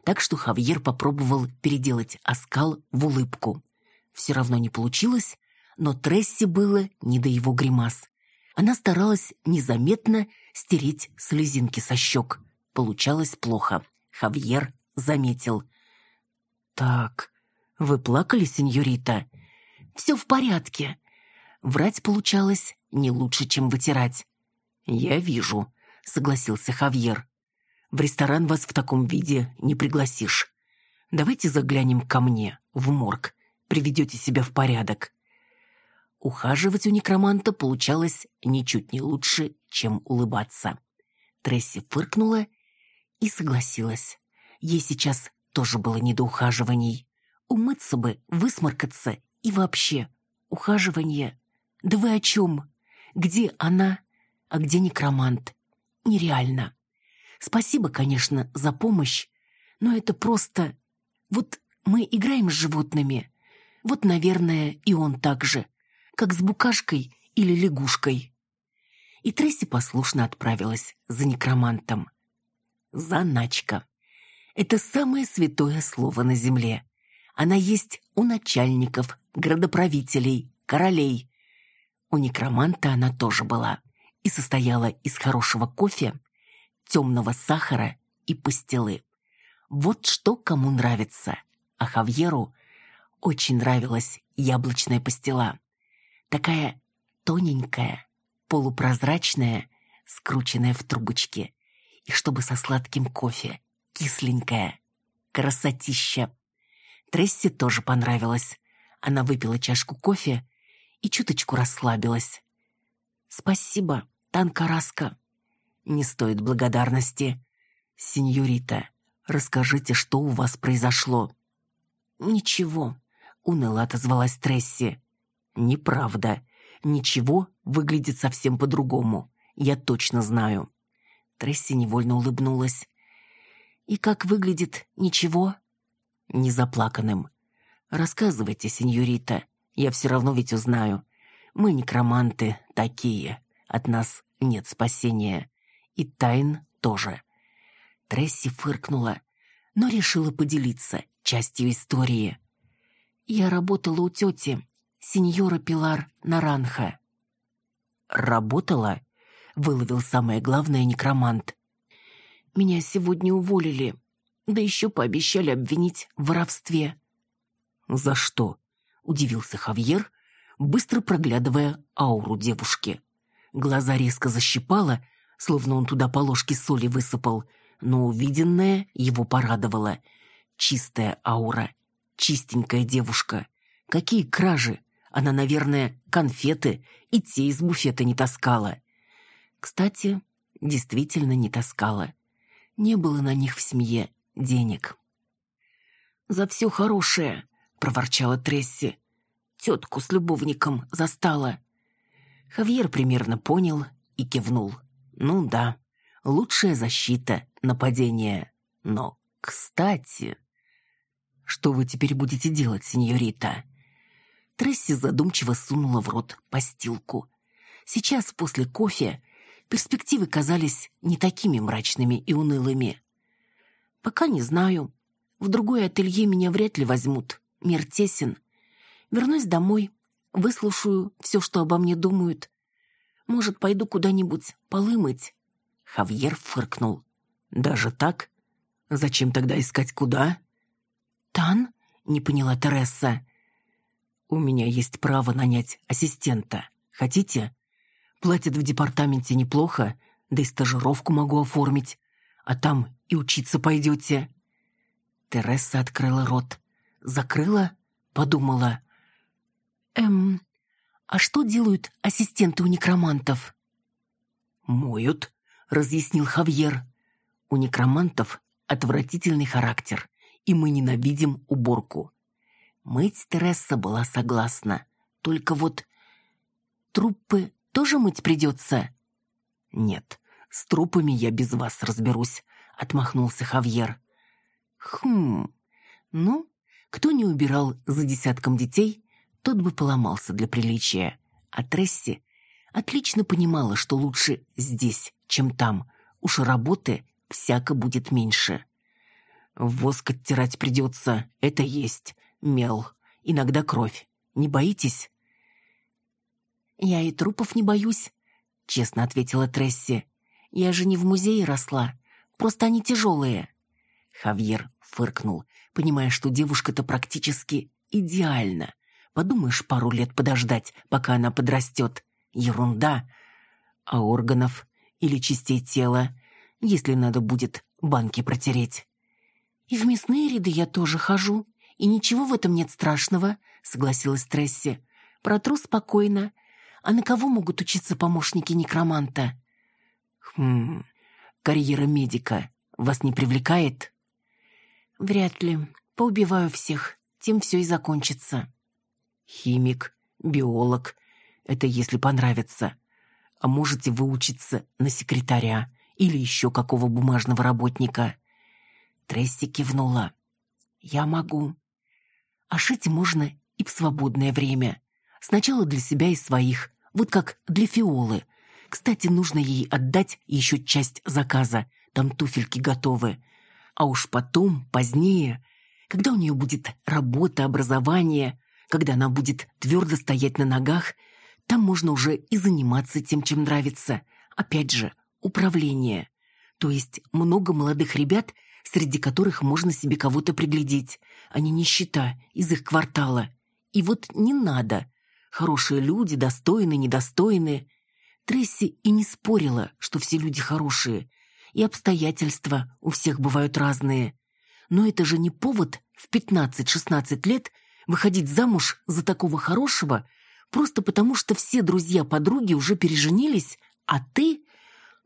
Так что Хавьер попробовал переделать оскал в улыбку. Все равно не получилось, но Тресси было не до его гримас. Она старалась незаметно стереть слезинки со щек. Получалось плохо. Хавьер заметил. «Так, вы плакали, сеньорита?» «Все в порядке». Врать получалось не лучше, чем вытирать. «Я вижу», — согласился Хавьер. «В ресторан вас в таком виде не пригласишь. Давайте заглянем ко мне, в морг. Приведете себя в порядок». Ухаживать у некроманта получалось ничуть не лучше, чем улыбаться. Тресси фыркнула и согласилась. Ей сейчас тоже было не до ухаживаний. Умыться бы, высморкаться и вообще. Ухаживание. Да вы о чем? Где она, а где некромант? Нереально. Спасибо, конечно, за помощь, но это просто... Вот мы играем с животными. Вот, наверное, и он так же, как с букашкой или лягушкой. И Тресси послушно отправилась за некромантом. Заначка. Это самое святое слово на земле. Она есть у начальников, градоправителей, королей. У некроманта она тоже была и состояла из хорошего кофе, темного сахара и пастилы. Вот что кому нравится. А Хавьеру очень нравилась яблочная пастила. Такая тоненькая, полупрозрачная, скрученная в трубочке. И чтобы со сладким кофе, кисленькая. Красотища. Тресси тоже понравилось. Она выпила чашку кофе и чуточку расслабилась. «Спасибо, Танкараска». «Не стоит благодарности. Сеньорита, расскажите, что у вас произошло?» «Ничего», — уныло отозвалась Тресси. «Неправда. Ничего выглядит совсем по-другому. Я точно знаю». Тресси невольно улыбнулась. «И как выглядит ничего?» «Незаплаканным. Рассказывайте, сеньорита. Я все равно ведь узнаю. Мы некроманты такие. От нас нет спасения. И тайн тоже». Тресси фыркнула, но решила поделиться частью истории. «Я работала у тети, сеньора Пилар Наранха». «Работала?» — выловил самое главное некромант. «Меня сегодня уволили, да еще пообещали обвинить в воровстве». «За что?» — удивился Хавьер, быстро проглядывая ауру девушки. Глаза резко защипало, словно он туда по ложке соли высыпал, но увиденное его порадовало. Чистая аура, чистенькая девушка. Какие кражи! Она, наверное, конфеты и те из буфета не таскала. Кстати, действительно не таскала. Не было на них в семье денег. «За все хорошее», — проворчала Тресси. «Тетку с любовником застала». Хавьер примерно понял и кивнул. «Ну да, лучшая защита нападения. Но, кстати...» «Что вы теперь будете делать, сеньорита?» Тресси задумчиво сунула в рот постилку. Сейчас, после кофе, перспективы казались не такими мрачными и унылыми. «Пока не знаю. В другое ателье меня вряд ли возьмут. Мир тесен. Вернусь домой, выслушаю все, что обо мне думают. Может, пойду куда-нибудь полы мыть?» Хавьер фыркнул. «Даже так? Зачем тогда искать куда?» «Тан?» — не поняла Тереса. «У меня есть право нанять ассистента. Хотите? Платят в департаменте неплохо, да и стажировку могу оформить. А там и учиться пойдете». Тереса открыла рот. Закрыла, подумала. «Эм, а что делают ассистенты у некромантов?» «Моют», — разъяснил Хавьер. «У некромантов отвратительный характер, и мы ненавидим уборку. Мыть Тереса была согласна. Только вот... Трупы тоже мыть придется? «Нет, с трупами я без вас разберусь», — отмахнулся Хавьер. «Хм, ну, кто не убирал за десятком детей, тот бы поломался для приличия. А Тресси отлично понимала, что лучше здесь, чем там. Уж работы всяко будет меньше. Воск оттирать придется, это есть. Мел, иногда кровь. Не боитесь? «Я и трупов не боюсь», — честно ответила Тресси. «Я же не в музее росла. Просто они тяжелые». Хавьер фыркнул, понимая, что девушка-то практически идеальна. Подумаешь, пару лет подождать, пока она подрастет. Ерунда. А органов или частей тела, если надо будет банки протереть. «И в мясные ряды я тоже хожу, и ничего в этом нет страшного», — согласилась Тресси. «Протру спокойно. А на кого могут учиться помощники некроманта?» «Хм... Карьера медика вас не привлекает?» «Вряд ли. Поубиваю всех. Тем все и закончится». «Химик, биолог. Это если понравится. А можете выучиться на секретаря или еще какого бумажного работника?» Тресси кивнула. «Я могу. А шить можно и в свободное время. Сначала для себя и своих, вот как для Фиолы. Кстати, нужно ей отдать еще часть заказа, там туфельки готовы. А уж потом, позднее, когда у нее будет работа, образование, когда она будет твердо стоять на ногах, там можно уже и заниматься тем, чем нравится. Опять же, управление. То есть много молодых ребят, среди которых можно себе кого-то приглядеть. Они нищета из их квартала. И вот не надо. Хорошие люди, достойные, недостойные. Тресси и не спорила, что все люди хорошие. И обстоятельства у всех бывают разные. Но это же не повод в 15-16 лет выходить замуж за такого хорошего, просто потому что все друзья-подруги уже переженились, а ты...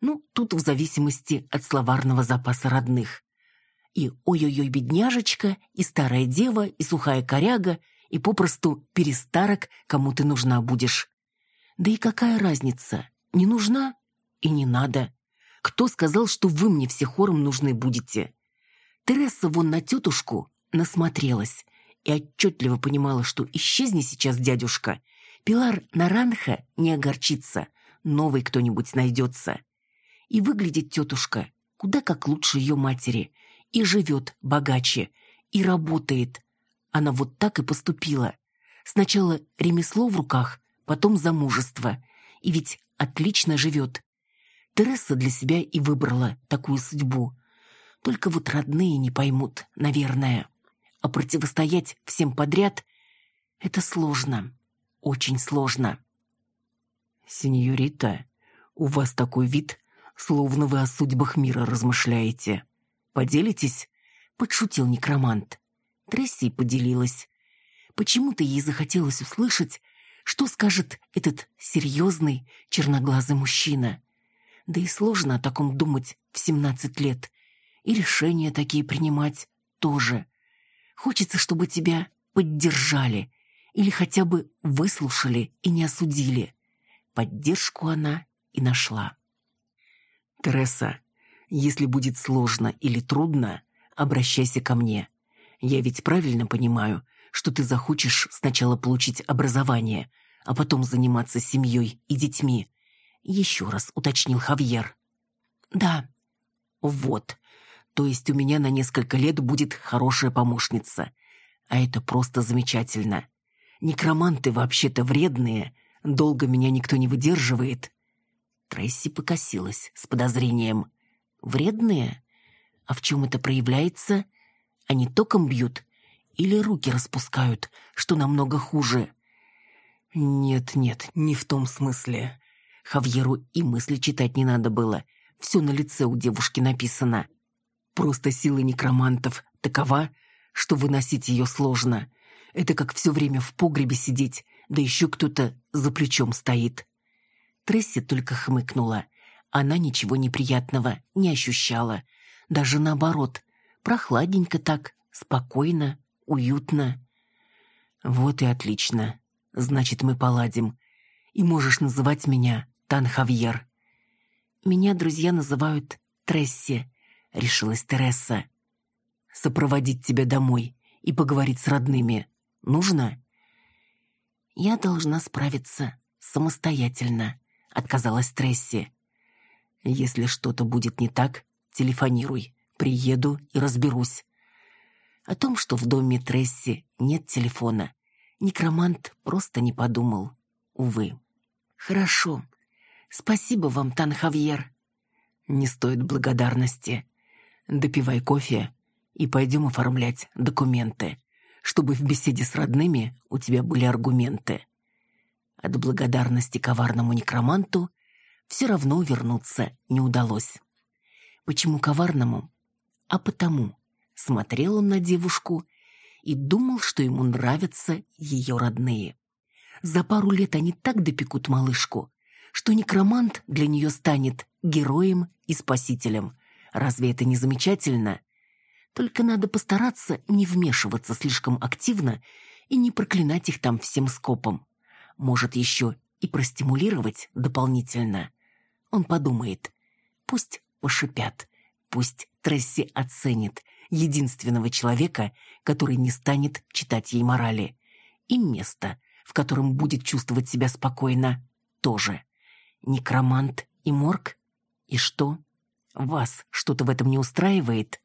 Ну, тут в зависимости от словарного запаса родных. И ой-ой-ой, бедняжечка, и старая дева, и сухая коряга, и попросту перестарок, кому ты нужна будешь. Да и какая разница, не нужна и не надо. Кто сказал, что вы мне все хором нужны будете? Тереса вон на тетушку насмотрелась и отчетливо понимала, что исчезни сейчас дядюшка, Пилар Наранха не огорчится, новый кто-нибудь найдется. И выглядит тетушка куда как лучше ее матери, и живет богаче, и работает. Она вот так и поступила. Сначала ремесло в руках, потом замужество. И ведь отлично живет. Тереса для себя и выбрала такую судьбу. Только вот родные не поймут, наверное. А противостоять всем подряд — это сложно. Очень сложно. «Сеньорита, у вас такой вид, словно вы о судьбах мира размышляете. Поделитесь?» — подшутил некромант. Тресси поделилась. Почему-то ей захотелось услышать, что скажет этот серьезный черноглазый мужчина. Да и сложно о таком думать в семнадцать лет. И решения такие принимать тоже. Хочется, чтобы тебя поддержали или хотя бы выслушали и не осудили. Поддержку она и нашла. «Тереса, если будет сложно или трудно, обращайся ко мне. Я ведь правильно понимаю, что ты захочешь сначала получить образование, а потом заниматься семьей и детьми. Еще раз уточнил Хавьер. Да. Вот. То есть у меня на несколько лет будет хорошая помощница. А это просто замечательно. Некроманты вообще-то вредные. Долго меня никто не выдерживает. Трейси покосилась с подозрением. Вредные? А в чем это проявляется? Они током бьют или руки распускают, что намного хуже? Нет, нет, не в том смысле. Хавьеру и мысли читать не надо было. Все на лице у девушки написано. Просто сила некромантов такова, что выносить ее сложно. Это как все время в погребе сидеть, да еще кто-то за плечом стоит. Тресси только хмыкнула. Она ничего неприятного не ощущала. Даже наоборот, прохладненько так, спокойно, уютно. Вот и отлично. Значит, мы поладим. И можешь называть меня Тан Хавьер. «Меня друзья называют Тресси», — решилась Тереса. «Сопроводить тебя домой и поговорить с родными нужно?» «Я должна справиться самостоятельно», — отказалась Тресси. «Если что-то будет не так, телефонируй. Приеду и разберусь». О том, что в доме Тресси нет телефона, некромант просто не подумал. Увы. «Хорошо. Спасибо вам, Танхавьер». «Не стоит благодарности. Допивай кофе и пойдем оформлять документы, чтобы в беседе с родными у тебя были аргументы». От благодарности коварному некроманту все равно вернуться не удалось. Почему коварному? А потому смотрел он на девушку и думал, что ему нравятся ее родные. За пару лет они так допекут малышку, что некромант для нее станет героем и спасителем. Разве это не замечательно? Только надо постараться не вмешиваться слишком активно и не проклинать их там всем скопом. Может, еще и простимулировать дополнительно. Он подумает. Пусть пошипят, пусть Тресси оценит единственного человека, который не станет читать ей морали. И место, в котором будет чувствовать себя спокойно, тоже. Некромант и морг? И что? Вас что-то в этом не устраивает?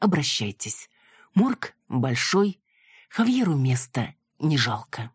Обращайтесь. Морг большой, Хавьеру места не жалко.